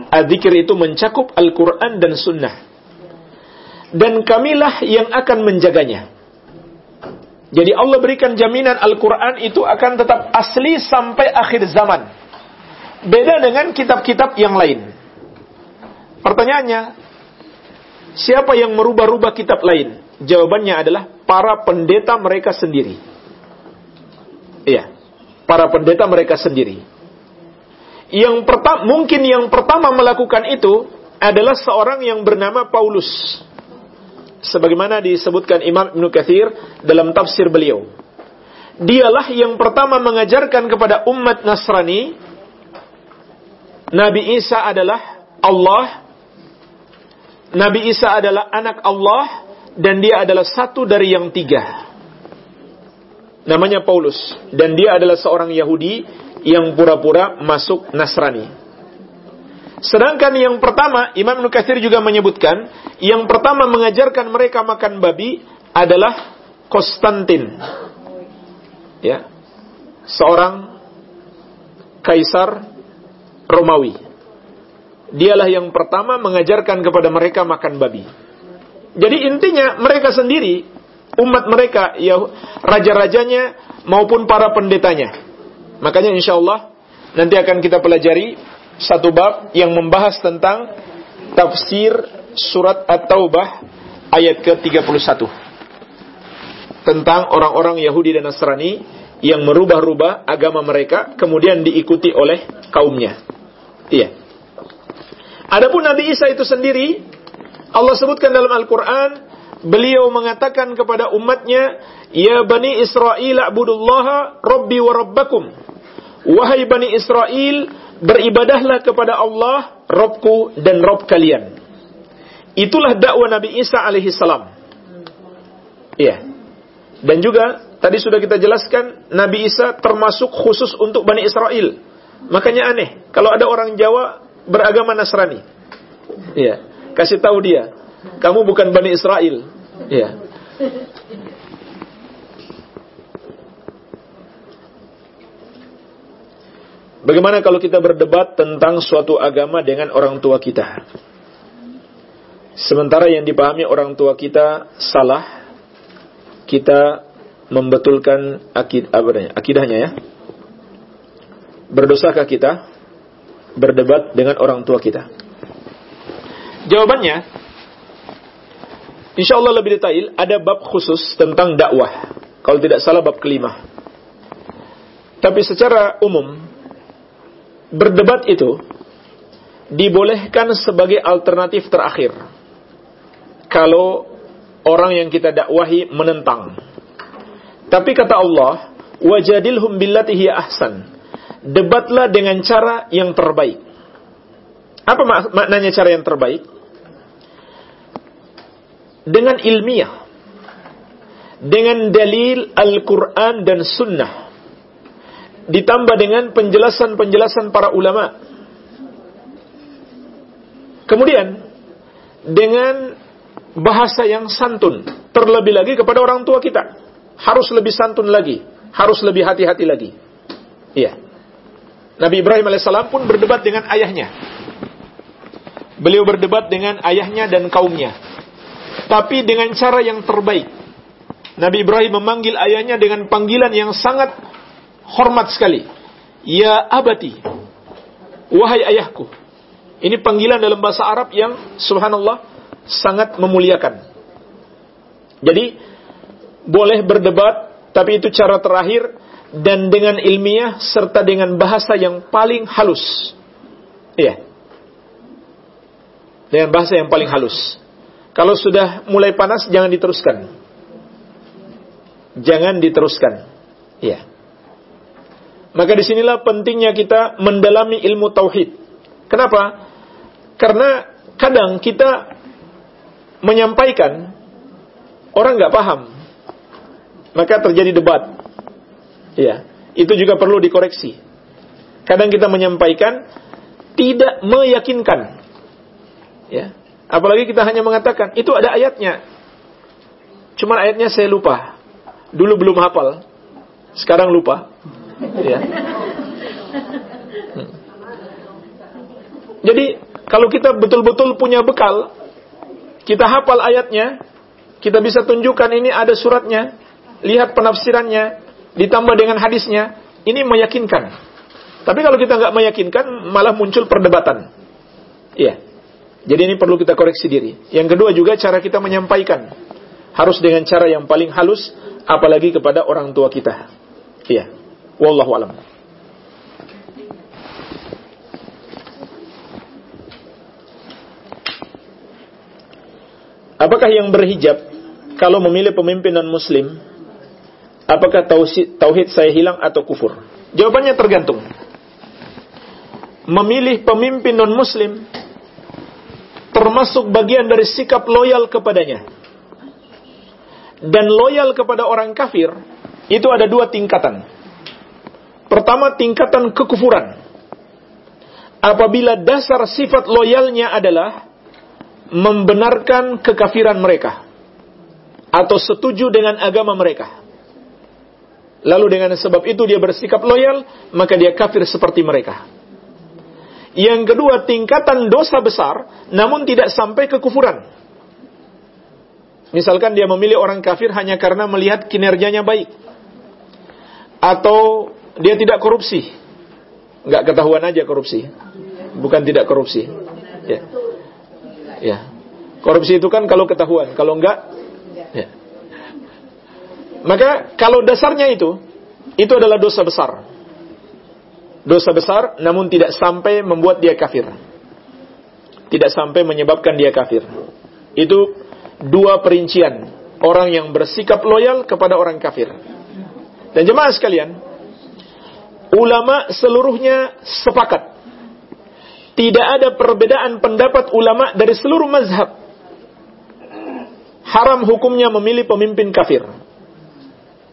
Al-dzikir itu mencakup Al-Quran dan Sunnah. Dan kamilah yang akan menjaganya. Jadi Allah berikan jaminan Al-Quran itu akan tetap asli sampai akhir zaman. Beda dengan kitab-kitab yang lain. Pertanyaannya, siapa yang merubah-rubah kitab lain? Jawabannya adalah para pendeta mereka sendiri. Iya, para pendeta mereka sendiri. Yang pertama, mungkin yang pertama melakukan itu adalah seorang yang bernama Paulus. Sebagaimana disebutkan Imam Ibn Kathir dalam tafsir beliau. Dialah yang pertama mengajarkan kepada umat Nasrani Nabi Isa adalah Allah Nabi Isa adalah anak Allah dan dia adalah satu dari yang tiga. Namanya Paulus dan dia adalah seorang Yahudi yang pura-pura masuk Nasrani. Sedangkan yang pertama, Imam Nukathir juga menyebutkan, yang pertama mengajarkan mereka makan babi adalah Konstantin. Ya. Seorang kaisar Romawi dialah yang pertama mengajarkan kepada mereka makan babi. Jadi intinya mereka sendiri, umat mereka, ya raja-rajanya maupun para pendetanya. Makanya insya Allah nanti akan kita pelajari satu bab yang membahas tentang tafsir surat At-Taubah ayat ke-31. Tentang orang-orang Yahudi dan Nasrani yang merubah-rubah agama mereka kemudian diikuti oleh kaumnya. Iya. Adapun Nabi Isa itu sendiri, Allah sebutkan dalam Al-Quran, beliau mengatakan kepada umatnya, Ya Bani Israel a'budullaha Rabbi wa Rabbakum. Wahai Bani Israel, beribadahlah kepada Allah, Robku dan Rob kalian. Itulah dakwah Nabi Isa alaihi salam. Iya. Dan juga tadi sudah kita jelaskan Nabi Isa termasuk khusus untuk Bani Israel. Makanya aneh kalau ada orang Jawa beragama Nasrani. Iya. Kasih tahu dia, kamu bukan Bani Israel. Iya. Bagaimana kalau kita berdebat tentang suatu agama dengan orang tua kita? Sementara yang dipahami orang tua kita salah, kita membetulkan akid, akidahnya ya. Berdosakah kita? berdebat dengan orang tua kita? Jawabannya, insya Allah lebih detail, ada bab khusus tentang dakwah. Kalau tidak salah bab kelima. Tapi secara umum, berdebat itu dibolehkan sebagai alternatif terakhir. Kalau orang yang kita dakwahi menentang. Tapi kata Allah, wajadilhum billatihi ahsan debatlah dengan cara yang terbaik. Apa mak maknanya cara yang terbaik? Dengan ilmiah. Dengan dalil Al-Quran dan Sunnah. Ditambah dengan penjelasan-penjelasan para ulama. Kemudian, dengan bahasa yang santun. Terlebih lagi kepada orang tua kita. Harus lebih santun lagi. Harus lebih hati-hati lagi. Iya. Nabi Ibrahim alaihissalam pun berdebat dengan ayahnya. Beliau berdebat dengan ayahnya dan kaumnya. Tapi dengan cara yang terbaik. Nabi Ibrahim memanggil ayahnya dengan panggilan yang sangat hormat sekali. Ya abati. Wahai ayahku. Ini panggilan dalam bahasa Arab yang subhanallah sangat memuliakan. Jadi boleh berdebat tapi itu cara terakhir dan dengan ilmiah serta dengan bahasa yang paling halus. Iya. Dengan bahasa yang paling halus. Kalau sudah mulai panas jangan diteruskan. Jangan diteruskan. Iya. Maka di sinilah pentingnya kita mendalami ilmu tauhid. Kenapa? Karena kadang kita menyampaikan orang nggak paham, maka terjadi debat. Ya, itu juga perlu dikoreksi. Kadang kita menyampaikan tidak meyakinkan. Ya. Apalagi kita hanya mengatakan itu ada ayatnya. Cuma ayatnya saya lupa. Dulu belum hafal. Sekarang lupa. Ya. Hmm. Jadi kalau kita betul-betul punya bekal, kita hafal ayatnya, kita bisa tunjukkan ini ada suratnya, lihat penafsirannya, ditambah dengan hadisnya, ini meyakinkan. Tapi kalau kita nggak meyakinkan, malah muncul perdebatan. Iya. Jadi ini perlu kita koreksi diri. Yang kedua juga cara kita menyampaikan harus dengan cara yang paling halus apalagi kepada orang tua kita. Iya. Wallahu alam. Apakah yang berhijab kalau memilih pemimpin non muslim apakah tauhid saya hilang atau kufur? Jawabannya tergantung. Memilih pemimpin non muslim termasuk bagian dari sikap loyal kepadanya. Dan loyal kepada orang kafir itu ada dua tingkatan. Pertama tingkatan kekufuran. Apabila dasar sifat loyalnya adalah membenarkan kekafiran mereka atau setuju dengan agama mereka. Lalu dengan sebab itu dia bersikap loyal, maka dia kafir seperti mereka. Yang kedua, tingkatan dosa besar, namun tidak sampai kekufuran. Misalkan dia memilih orang kafir hanya karena melihat kinerjanya baik. Atau dia tidak korupsi. Nggak ketahuan aja korupsi. Bukan tidak korupsi. Ya. Ya. Korupsi itu kan kalau ketahuan, kalau enggak ya. Maka kalau dasarnya itu itu adalah dosa besar. Dosa besar namun tidak sampai membuat dia kafir. Tidak sampai menyebabkan dia kafir. Itu dua perincian orang yang bersikap loyal kepada orang kafir. Dan jemaah sekalian, ulama seluruhnya sepakat tidak ada perbedaan pendapat ulama dari seluruh mazhab. Haram hukumnya memilih pemimpin kafir.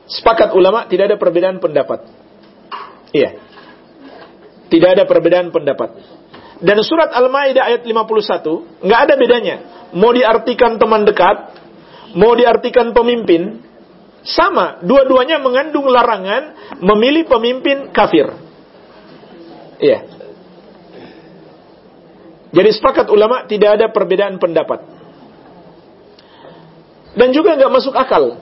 Sepakat ulama tidak ada perbedaan pendapat. Iya. Tidak ada perbedaan pendapat. Dan surat Al-Maidah ayat 51 nggak ada bedanya. Mau diartikan teman dekat, mau diartikan pemimpin, sama. Dua-duanya mengandung larangan memilih pemimpin kafir. Iya. Jadi sepakat ulama tidak ada perbedaan pendapat. Dan juga nggak masuk akal.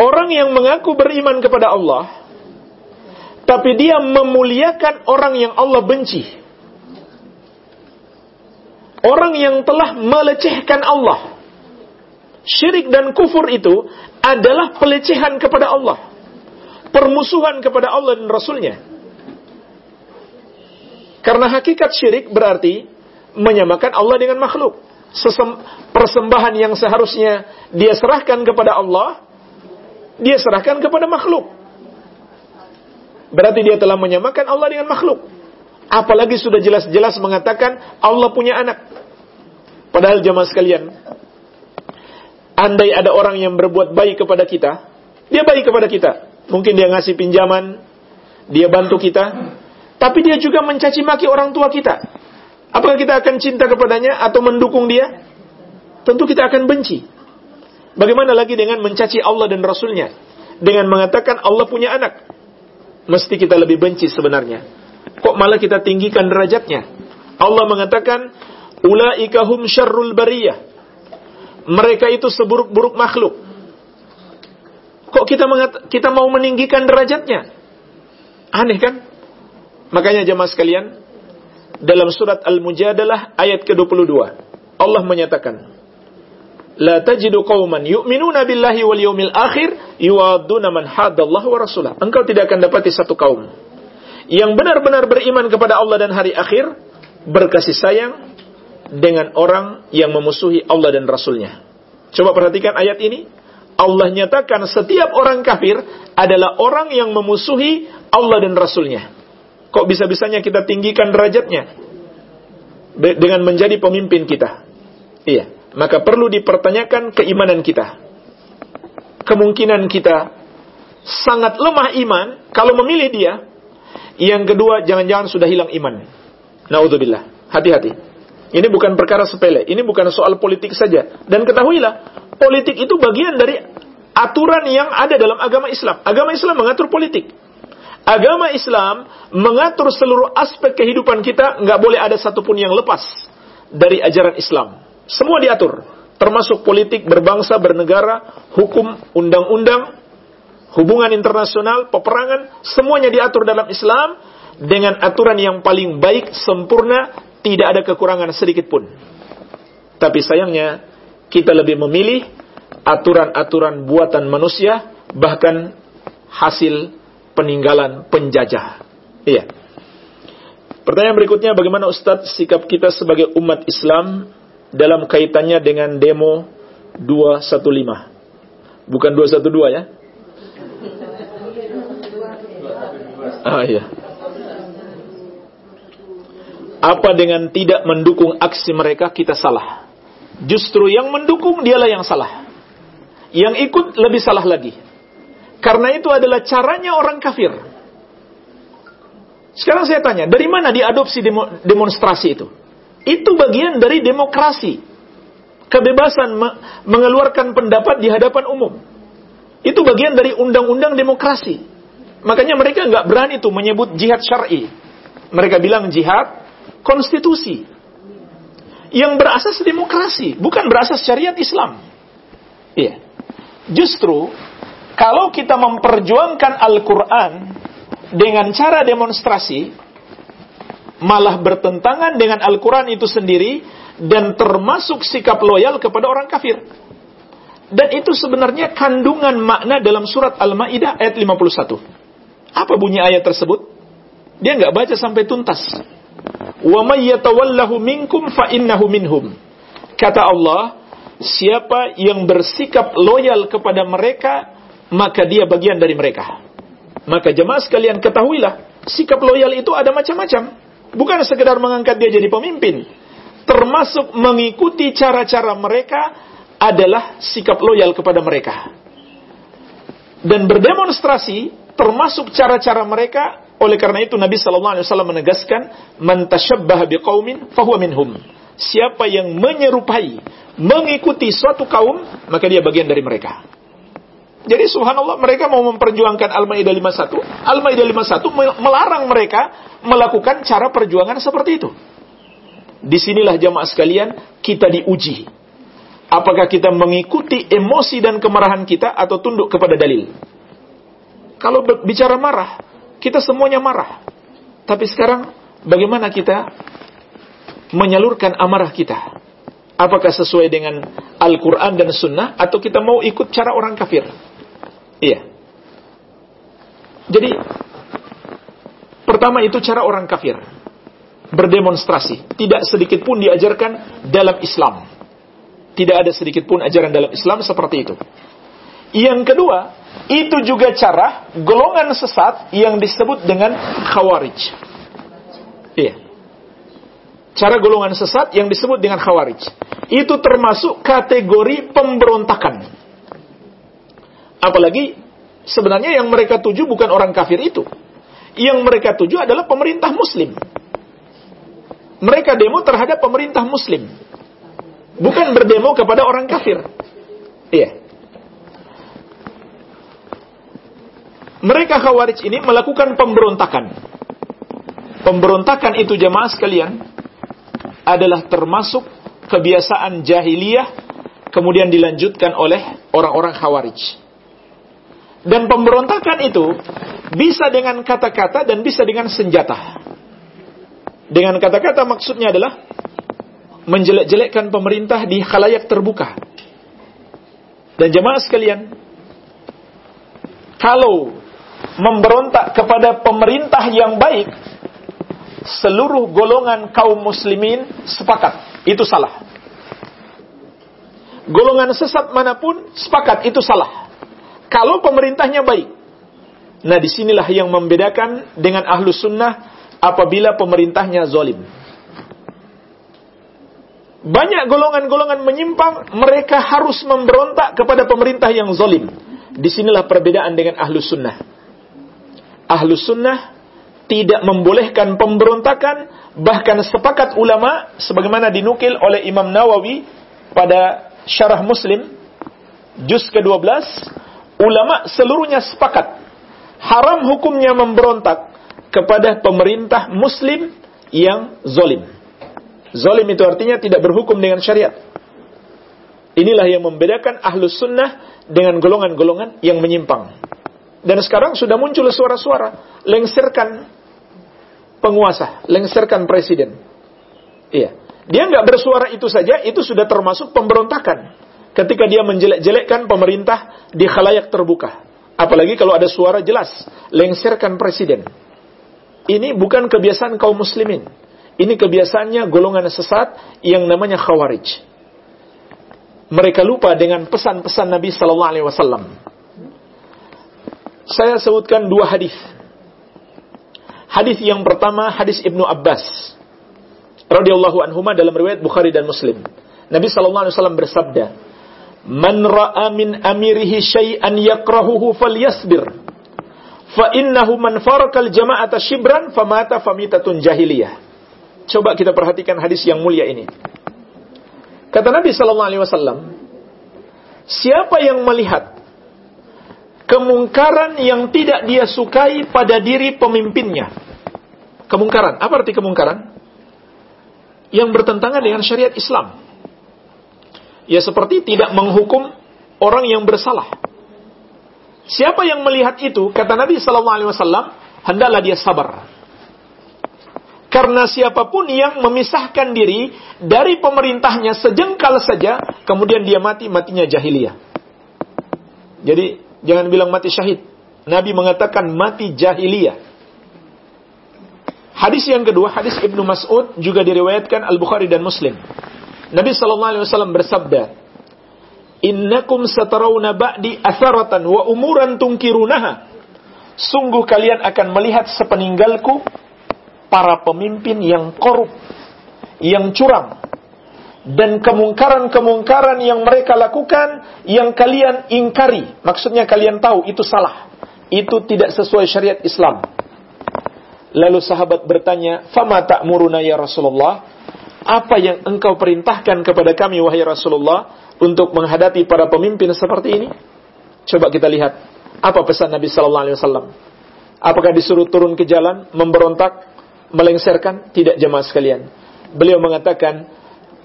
Orang yang mengaku beriman kepada Allah, tapi dia memuliakan orang yang Allah benci. Orang yang telah melecehkan Allah. Syirik dan kufur itu adalah pelecehan kepada Allah. Permusuhan kepada Allah dan Rasulnya. Karena hakikat syirik berarti menyamakan Allah dengan makhluk. Sesem, persembahan yang seharusnya dia serahkan kepada Allah, dia serahkan kepada makhluk. Berarti dia telah menyamakan Allah dengan makhluk. Apalagi sudah jelas-jelas mengatakan Allah punya anak. Padahal jamaah sekalian, andai ada orang yang berbuat baik kepada kita, dia baik kepada kita. Mungkin dia ngasih pinjaman, dia bantu kita, tapi dia juga mencaci maki orang tua kita. Apakah kita akan cinta kepadanya atau mendukung dia? Tentu kita akan benci. Bagaimana lagi dengan mencaci Allah dan Rasulnya? Dengan mengatakan Allah punya anak. Mesti kita lebih benci sebenarnya. Kok malah kita tinggikan derajatnya? Allah mengatakan, Ula'ika hum syarrul bariyah. Mereka itu seburuk-buruk makhluk. Kok kita kita mau meninggikan derajatnya? Aneh kan? Makanya jemaah sekalian, dalam surat Al-Mujadalah ayat ke-22, Allah menyatakan, La tajidu qauman yu'minuna billahi wal yawmil akhir yuwaduna man hadallahu wa rasulah. Engkau tidak akan dapati satu kaum yang benar-benar beriman kepada Allah dan hari akhir, berkasih sayang dengan orang yang memusuhi Allah dan Rasulnya. Coba perhatikan ayat ini. Allah nyatakan setiap orang kafir adalah orang yang memusuhi Allah dan Rasulnya. Kok bisa-bisanya kita tinggikan derajatnya dengan menjadi pemimpin kita? Iya, maka perlu dipertanyakan keimanan kita. Kemungkinan kita sangat lemah iman kalau memilih dia. Yang kedua, jangan-jangan sudah hilang iman. Naudzubillah. Hati-hati. Ini bukan perkara sepele. Ini bukan soal politik saja. Dan ketahuilah, politik itu bagian dari aturan yang ada dalam agama Islam. Agama Islam mengatur politik. Agama Islam mengatur seluruh aspek kehidupan kita, nggak boleh ada satupun yang lepas dari ajaran Islam. Semua diatur, termasuk politik, berbangsa, bernegara, hukum, undang-undang, hubungan internasional, peperangan, semuanya diatur dalam Islam dengan aturan yang paling baik, sempurna, tidak ada kekurangan sedikit pun. Tapi sayangnya kita lebih memilih aturan-aturan buatan manusia bahkan hasil peninggalan penjajah. Iya. Pertanyaan berikutnya bagaimana Ustadz sikap kita sebagai umat Islam dalam kaitannya dengan demo 215. Bukan 212 ya. Ah iya. Apa dengan tidak mendukung aksi mereka kita salah. Justru yang mendukung dialah yang salah. Yang ikut lebih salah lagi. Karena itu adalah caranya orang kafir. Sekarang saya tanya, dari mana diadopsi demo, demonstrasi itu? Itu bagian dari demokrasi. Kebebasan me mengeluarkan pendapat di hadapan umum. Itu bagian dari undang-undang demokrasi. Makanya mereka nggak berani itu menyebut jihad syar'i. Mereka bilang jihad konstitusi. Yang berasas demokrasi, bukan berasas syariat Islam. Iya. Justru kalau kita memperjuangkan Al-Quran dengan cara demonstrasi, malah bertentangan dengan Al-Quran itu sendiri dan termasuk sikap loyal kepada orang kafir. Dan itu sebenarnya kandungan makna dalam surat Al-Ma'idah ayat 51. Apa bunyi ayat tersebut? Dia nggak baca sampai tuntas. Wa may yatawallahu minkum fa. Kata Allah, siapa yang bersikap loyal kepada mereka, maka dia bagian dari mereka. Maka jemaah sekalian ketahuilah, sikap loyal itu ada macam-macam. Bukan sekedar mengangkat dia jadi pemimpin. Termasuk mengikuti cara-cara mereka adalah sikap loyal kepada mereka. Dan berdemonstrasi termasuk cara-cara mereka. Oleh karena itu Nabi Shallallahu Alaihi Wasallam menegaskan, "Man tashabbaha biqaumin fahuwa minhum." Siapa yang menyerupai, mengikuti suatu kaum, maka dia bagian dari mereka. Jadi subhanallah mereka mau memperjuangkan Al-Maidah 51. Al-Maidah 51 melarang mereka melakukan cara perjuangan seperti itu. Di sinilah jamaah sekalian kita diuji. Apakah kita mengikuti emosi dan kemarahan kita atau tunduk kepada dalil? Kalau bicara marah, kita semuanya marah. Tapi sekarang bagaimana kita menyalurkan amarah kita? Apakah sesuai dengan Al-Quran dan Sunnah atau kita mau ikut cara orang kafir? Iya. Jadi pertama itu cara orang kafir berdemonstrasi. Tidak sedikit pun diajarkan dalam Islam. Tidak ada sedikit pun ajaran dalam Islam seperti itu. Yang kedua, itu juga cara golongan sesat yang disebut dengan khawarij. Iya. Cara golongan sesat yang disebut dengan khawarij. Itu termasuk kategori pemberontakan. Apalagi sebenarnya yang mereka tuju bukan orang kafir itu. Yang mereka tuju adalah pemerintah muslim. Mereka demo terhadap pemerintah muslim. Bukan berdemo kepada orang kafir. Iya. Mereka khawarij ini melakukan pemberontakan. Pemberontakan itu jemaah sekalian adalah termasuk kebiasaan jahiliyah kemudian dilanjutkan oleh orang-orang khawarij. Dan pemberontakan itu bisa dengan kata-kata dan bisa dengan senjata. Dengan kata-kata maksudnya adalah menjelek-jelekkan pemerintah di khalayak terbuka. Dan jemaah sekalian, kalau memberontak kepada pemerintah yang baik, seluruh golongan kaum muslimin sepakat, itu salah. Golongan sesat mana pun sepakat, itu salah. Kalau pemerintahnya baik. Nah di sinilah yang membedakan dengan ahlu sunnah apabila pemerintahnya zolim. Banyak golongan-golongan menyimpang, mereka harus memberontak kepada pemerintah yang zolim. Di sinilah perbedaan dengan ahlu sunnah. Ahlu sunnah tidak membolehkan pemberontakan, bahkan sepakat ulama, sebagaimana dinukil oleh Imam Nawawi pada syarah muslim, juz ke-12, ulama seluruhnya sepakat haram hukumnya memberontak kepada pemerintah muslim yang zolim. Zolim itu artinya tidak berhukum dengan syariat. Inilah yang membedakan ahlus sunnah dengan golongan-golongan yang menyimpang. Dan sekarang sudah muncul suara-suara, lengserkan penguasa, lengserkan presiden. Iya. Dia nggak bersuara itu saja, itu sudah termasuk pemberontakan. Ketika dia menjelek-jelekkan pemerintah di khalayak terbuka. Apalagi kalau ada suara jelas, lengserkan presiden. Ini bukan kebiasaan kaum muslimin. Ini kebiasaannya golongan sesat yang namanya khawarij. Mereka lupa dengan pesan-pesan Nabi Sallallahu Alaihi Wasallam. Saya sebutkan dua hadis. Hadis yang pertama hadis Ibnu Abbas radhiyallahu anhuma dalam riwayat Bukhari dan Muslim. Nabi sallallahu alaihi wasallam bersabda, "Man ra'a min amirihi syai'an yakrahuhu falyasbir." Fa innahu man farakal jama'ata shibran famata famitatun jahiliyah. Coba kita perhatikan hadis yang mulia ini. Kata Nabi sallallahu alaihi wasallam, siapa yang melihat kemungkaran yang tidak dia sukai pada diri pemimpinnya. Kemungkaran, apa arti kemungkaran? yang bertentangan dengan syariat Islam. Ya seperti tidak menghukum orang yang bersalah. Siapa yang melihat itu, kata Nabi Sallallahu Alaihi Wasallam, hendaklah dia sabar. Karena siapa pun yang memisahkan diri dari pemerintahnya sejengkal saja, kemudian dia mati, matinya jahiliyah. Jadi jangan bilang mati syahid. Nabi mengatakan mati jahiliyah. Hadis yang kedua, hadis Ibnu Mas'ud juga diriwayatkan Al-Bukhari dan Muslim. Nabi sallallahu alaihi wasallam bersabda, "Innakum satarawna ba'di atharatan wa umuran tungkirunaha." Sungguh kalian akan melihat sepeninggalku para pemimpin yang korup, yang curang, dan kemungkaran-kemungkaran yang mereka lakukan yang kalian ingkari. Maksudnya kalian tahu itu salah. Itu tidak sesuai syariat Islam. Lalu sahabat bertanya, "Fama ta'muruna ya Rasulullah?" Apa yang engkau perintahkan kepada kami wahai Rasulullah untuk menghadapi para pemimpin seperti ini? Coba kita lihat apa pesan Nabi sallallahu alaihi wasallam. Apakah disuruh turun ke jalan, memberontak, melengserkan? Tidak jemaah sekalian. Beliau mengatakan,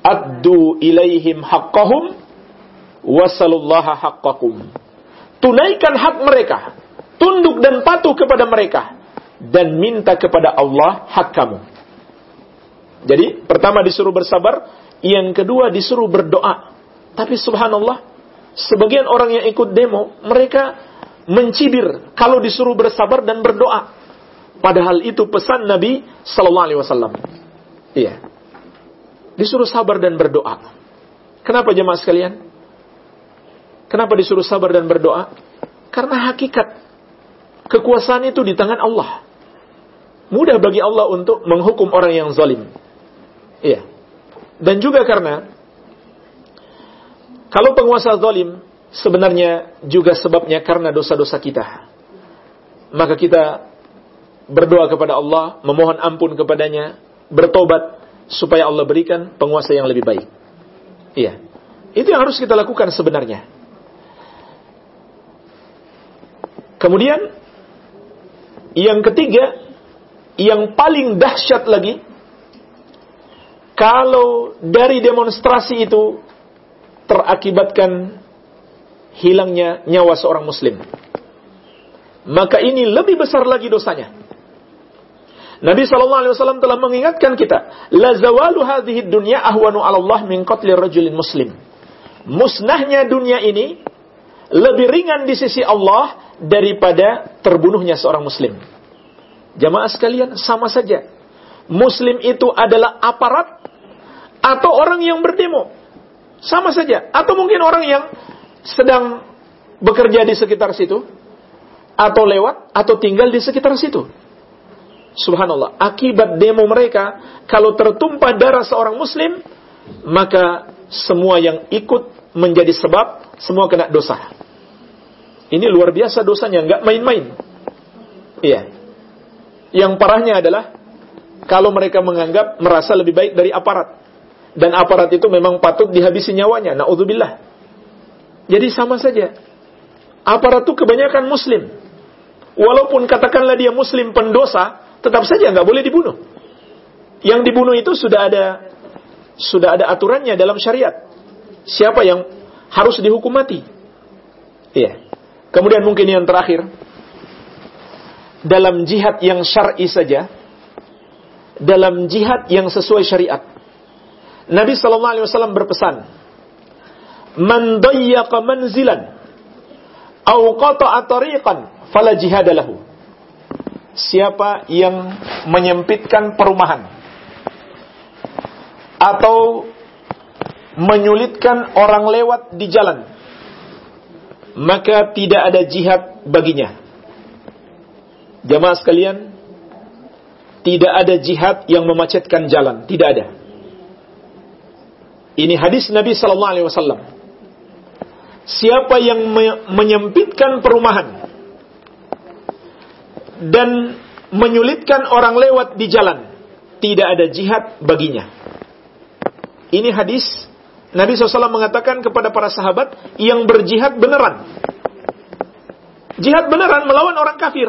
"Addu ilaihim haqqahum wasalullaha haqqakum." Tunaikan hak mereka, tunduk dan patuh kepada mereka dan minta kepada Allah hak kamu. Jadi, pertama disuruh bersabar, yang kedua disuruh berdoa. Tapi subhanallah, sebagian orang yang ikut demo, mereka mencibir kalau disuruh bersabar dan berdoa. Padahal itu pesan Nabi sallallahu alaihi wasallam. Iya. Disuruh sabar dan berdoa. Kenapa jemaah sekalian? Kenapa disuruh sabar dan berdoa? Karena hakikat kekuasaan itu di tangan Allah. Mudah bagi Allah untuk menghukum orang yang zalim. Iya. Dan juga karena kalau penguasa zalim sebenarnya juga sebabnya karena dosa-dosa kita. Maka kita berdoa kepada Allah, memohon ampun kepadanya, bertobat supaya Allah berikan penguasa yang lebih baik. Iya. Itu yang harus kita lakukan sebenarnya. Kemudian yang ketiga yang paling dahsyat lagi, kalau dari demonstrasi itu terakibatkan hilangnya nyawa seorang muslim. Maka ini lebih besar lagi dosanya. Nabi sallallahu alaihi wasallam telah mengingatkan kita, la zawalu hadhihi dunya ahwanu Allah min qatli rajulin muslim. Musnahnya dunia ini lebih ringan di sisi Allah daripada terbunuhnya seorang muslim. Jamaah sekalian, sama saja. Muslim itu adalah aparat atau orang yang berdemo. Sama saja. Atau mungkin orang yang sedang bekerja di sekitar situ. Atau lewat, atau tinggal di sekitar situ. Subhanallah. Akibat demo mereka, kalau tertumpah darah seorang muslim, maka semua yang ikut menjadi sebab, semua kena dosa. Ini luar biasa dosanya, nggak main-main. Iya. Yang parahnya adalah kalau mereka menganggap merasa lebih baik dari aparat. Dan aparat itu memang patut dihabisi nyawanya. Na'udzubillah. Jadi sama saja. Aparat itu kebanyakan muslim. Walaupun katakanlah dia muslim pendosa, tetap saja nggak boleh dibunuh. Yang dibunuh itu sudah ada sudah ada aturannya dalam syariat. Siapa yang harus dihukum mati? Iya. Kemudian mungkin yang terakhir, dalam jihad yang syar'i saja, dalam jihad yang sesuai syariat. Nabi sallallahu alaihi wasallam berpesan, "Man dayyaqa manzilan aw qata'a tariqan fala jihad lahu." Siapa yang menyempitkan perumahan atau menyulitkan orang lewat di jalan, maka tidak ada jihad baginya. Jamaah sekalian, tidak ada jihad yang memacetkan jalan, tidak ada. Ini hadis Nabi sallallahu alaihi wasallam. Siapa yang menyempitkan perumahan dan menyulitkan orang lewat di jalan, tidak ada jihad baginya. Ini hadis Nabi SAW mengatakan kepada para sahabat yang berjihad beneran. Jihad beneran melawan orang kafir.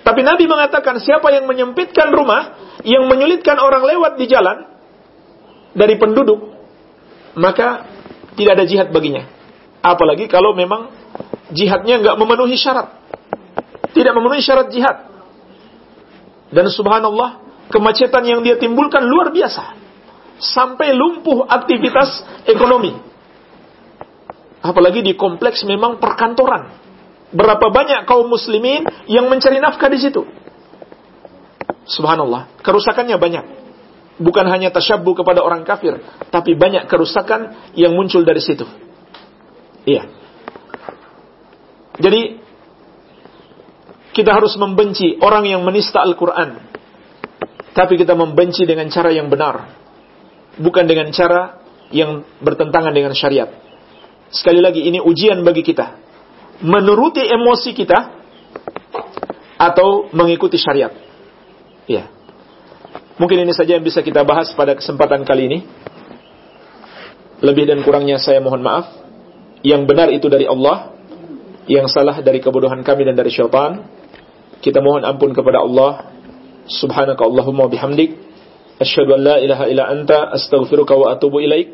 Tapi Nabi mengatakan siapa yang menyempitkan rumah, yang menyulitkan orang lewat di jalan dari penduduk, maka tidak ada jihad baginya. Apalagi kalau memang jihadnya nggak memenuhi syarat. Tidak memenuhi syarat jihad. Dan subhanallah, kemacetan yang dia timbulkan luar biasa sampai lumpuh aktivitas ekonomi. Apalagi di kompleks memang perkantoran. Berapa banyak kaum muslimin yang mencari nafkah di situ. Subhanallah, kerusakannya banyak. Bukan hanya tasyabbu kepada orang kafir, tapi banyak kerusakan yang muncul dari situ. Iya. Jadi kita harus membenci orang yang menista Al-Quran. Tapi kita membenci dengan cara yang benar bukan dengan cara yang bertentangan dengan syariat. Sekali lagi ini ujian bagi kita. Menuruti emosi kita atau mengikuti syariat. Ya. Mungkin ini saja yang bisa kita bahas pada kesempatan kali ini. Lebih dan kurangnya saya mohon maaf. Yang benar itu dari Allah, yang salah dari kebodohan kami dan dari syaitan. Kita mohon ampun kepada Allah. Subhanaka Allahumma bihamdik Asyhadu an la ilaha illa anta astaghfiruka wa atubu ilaik.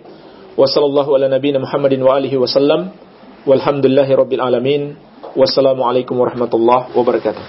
Wa sallallahu ala nabiyyina Muhammadin wa alihi wa sallam. Walhamdulillahi rabbil alamin. Wassalamualaikum warahmatullahi wabarakatuh.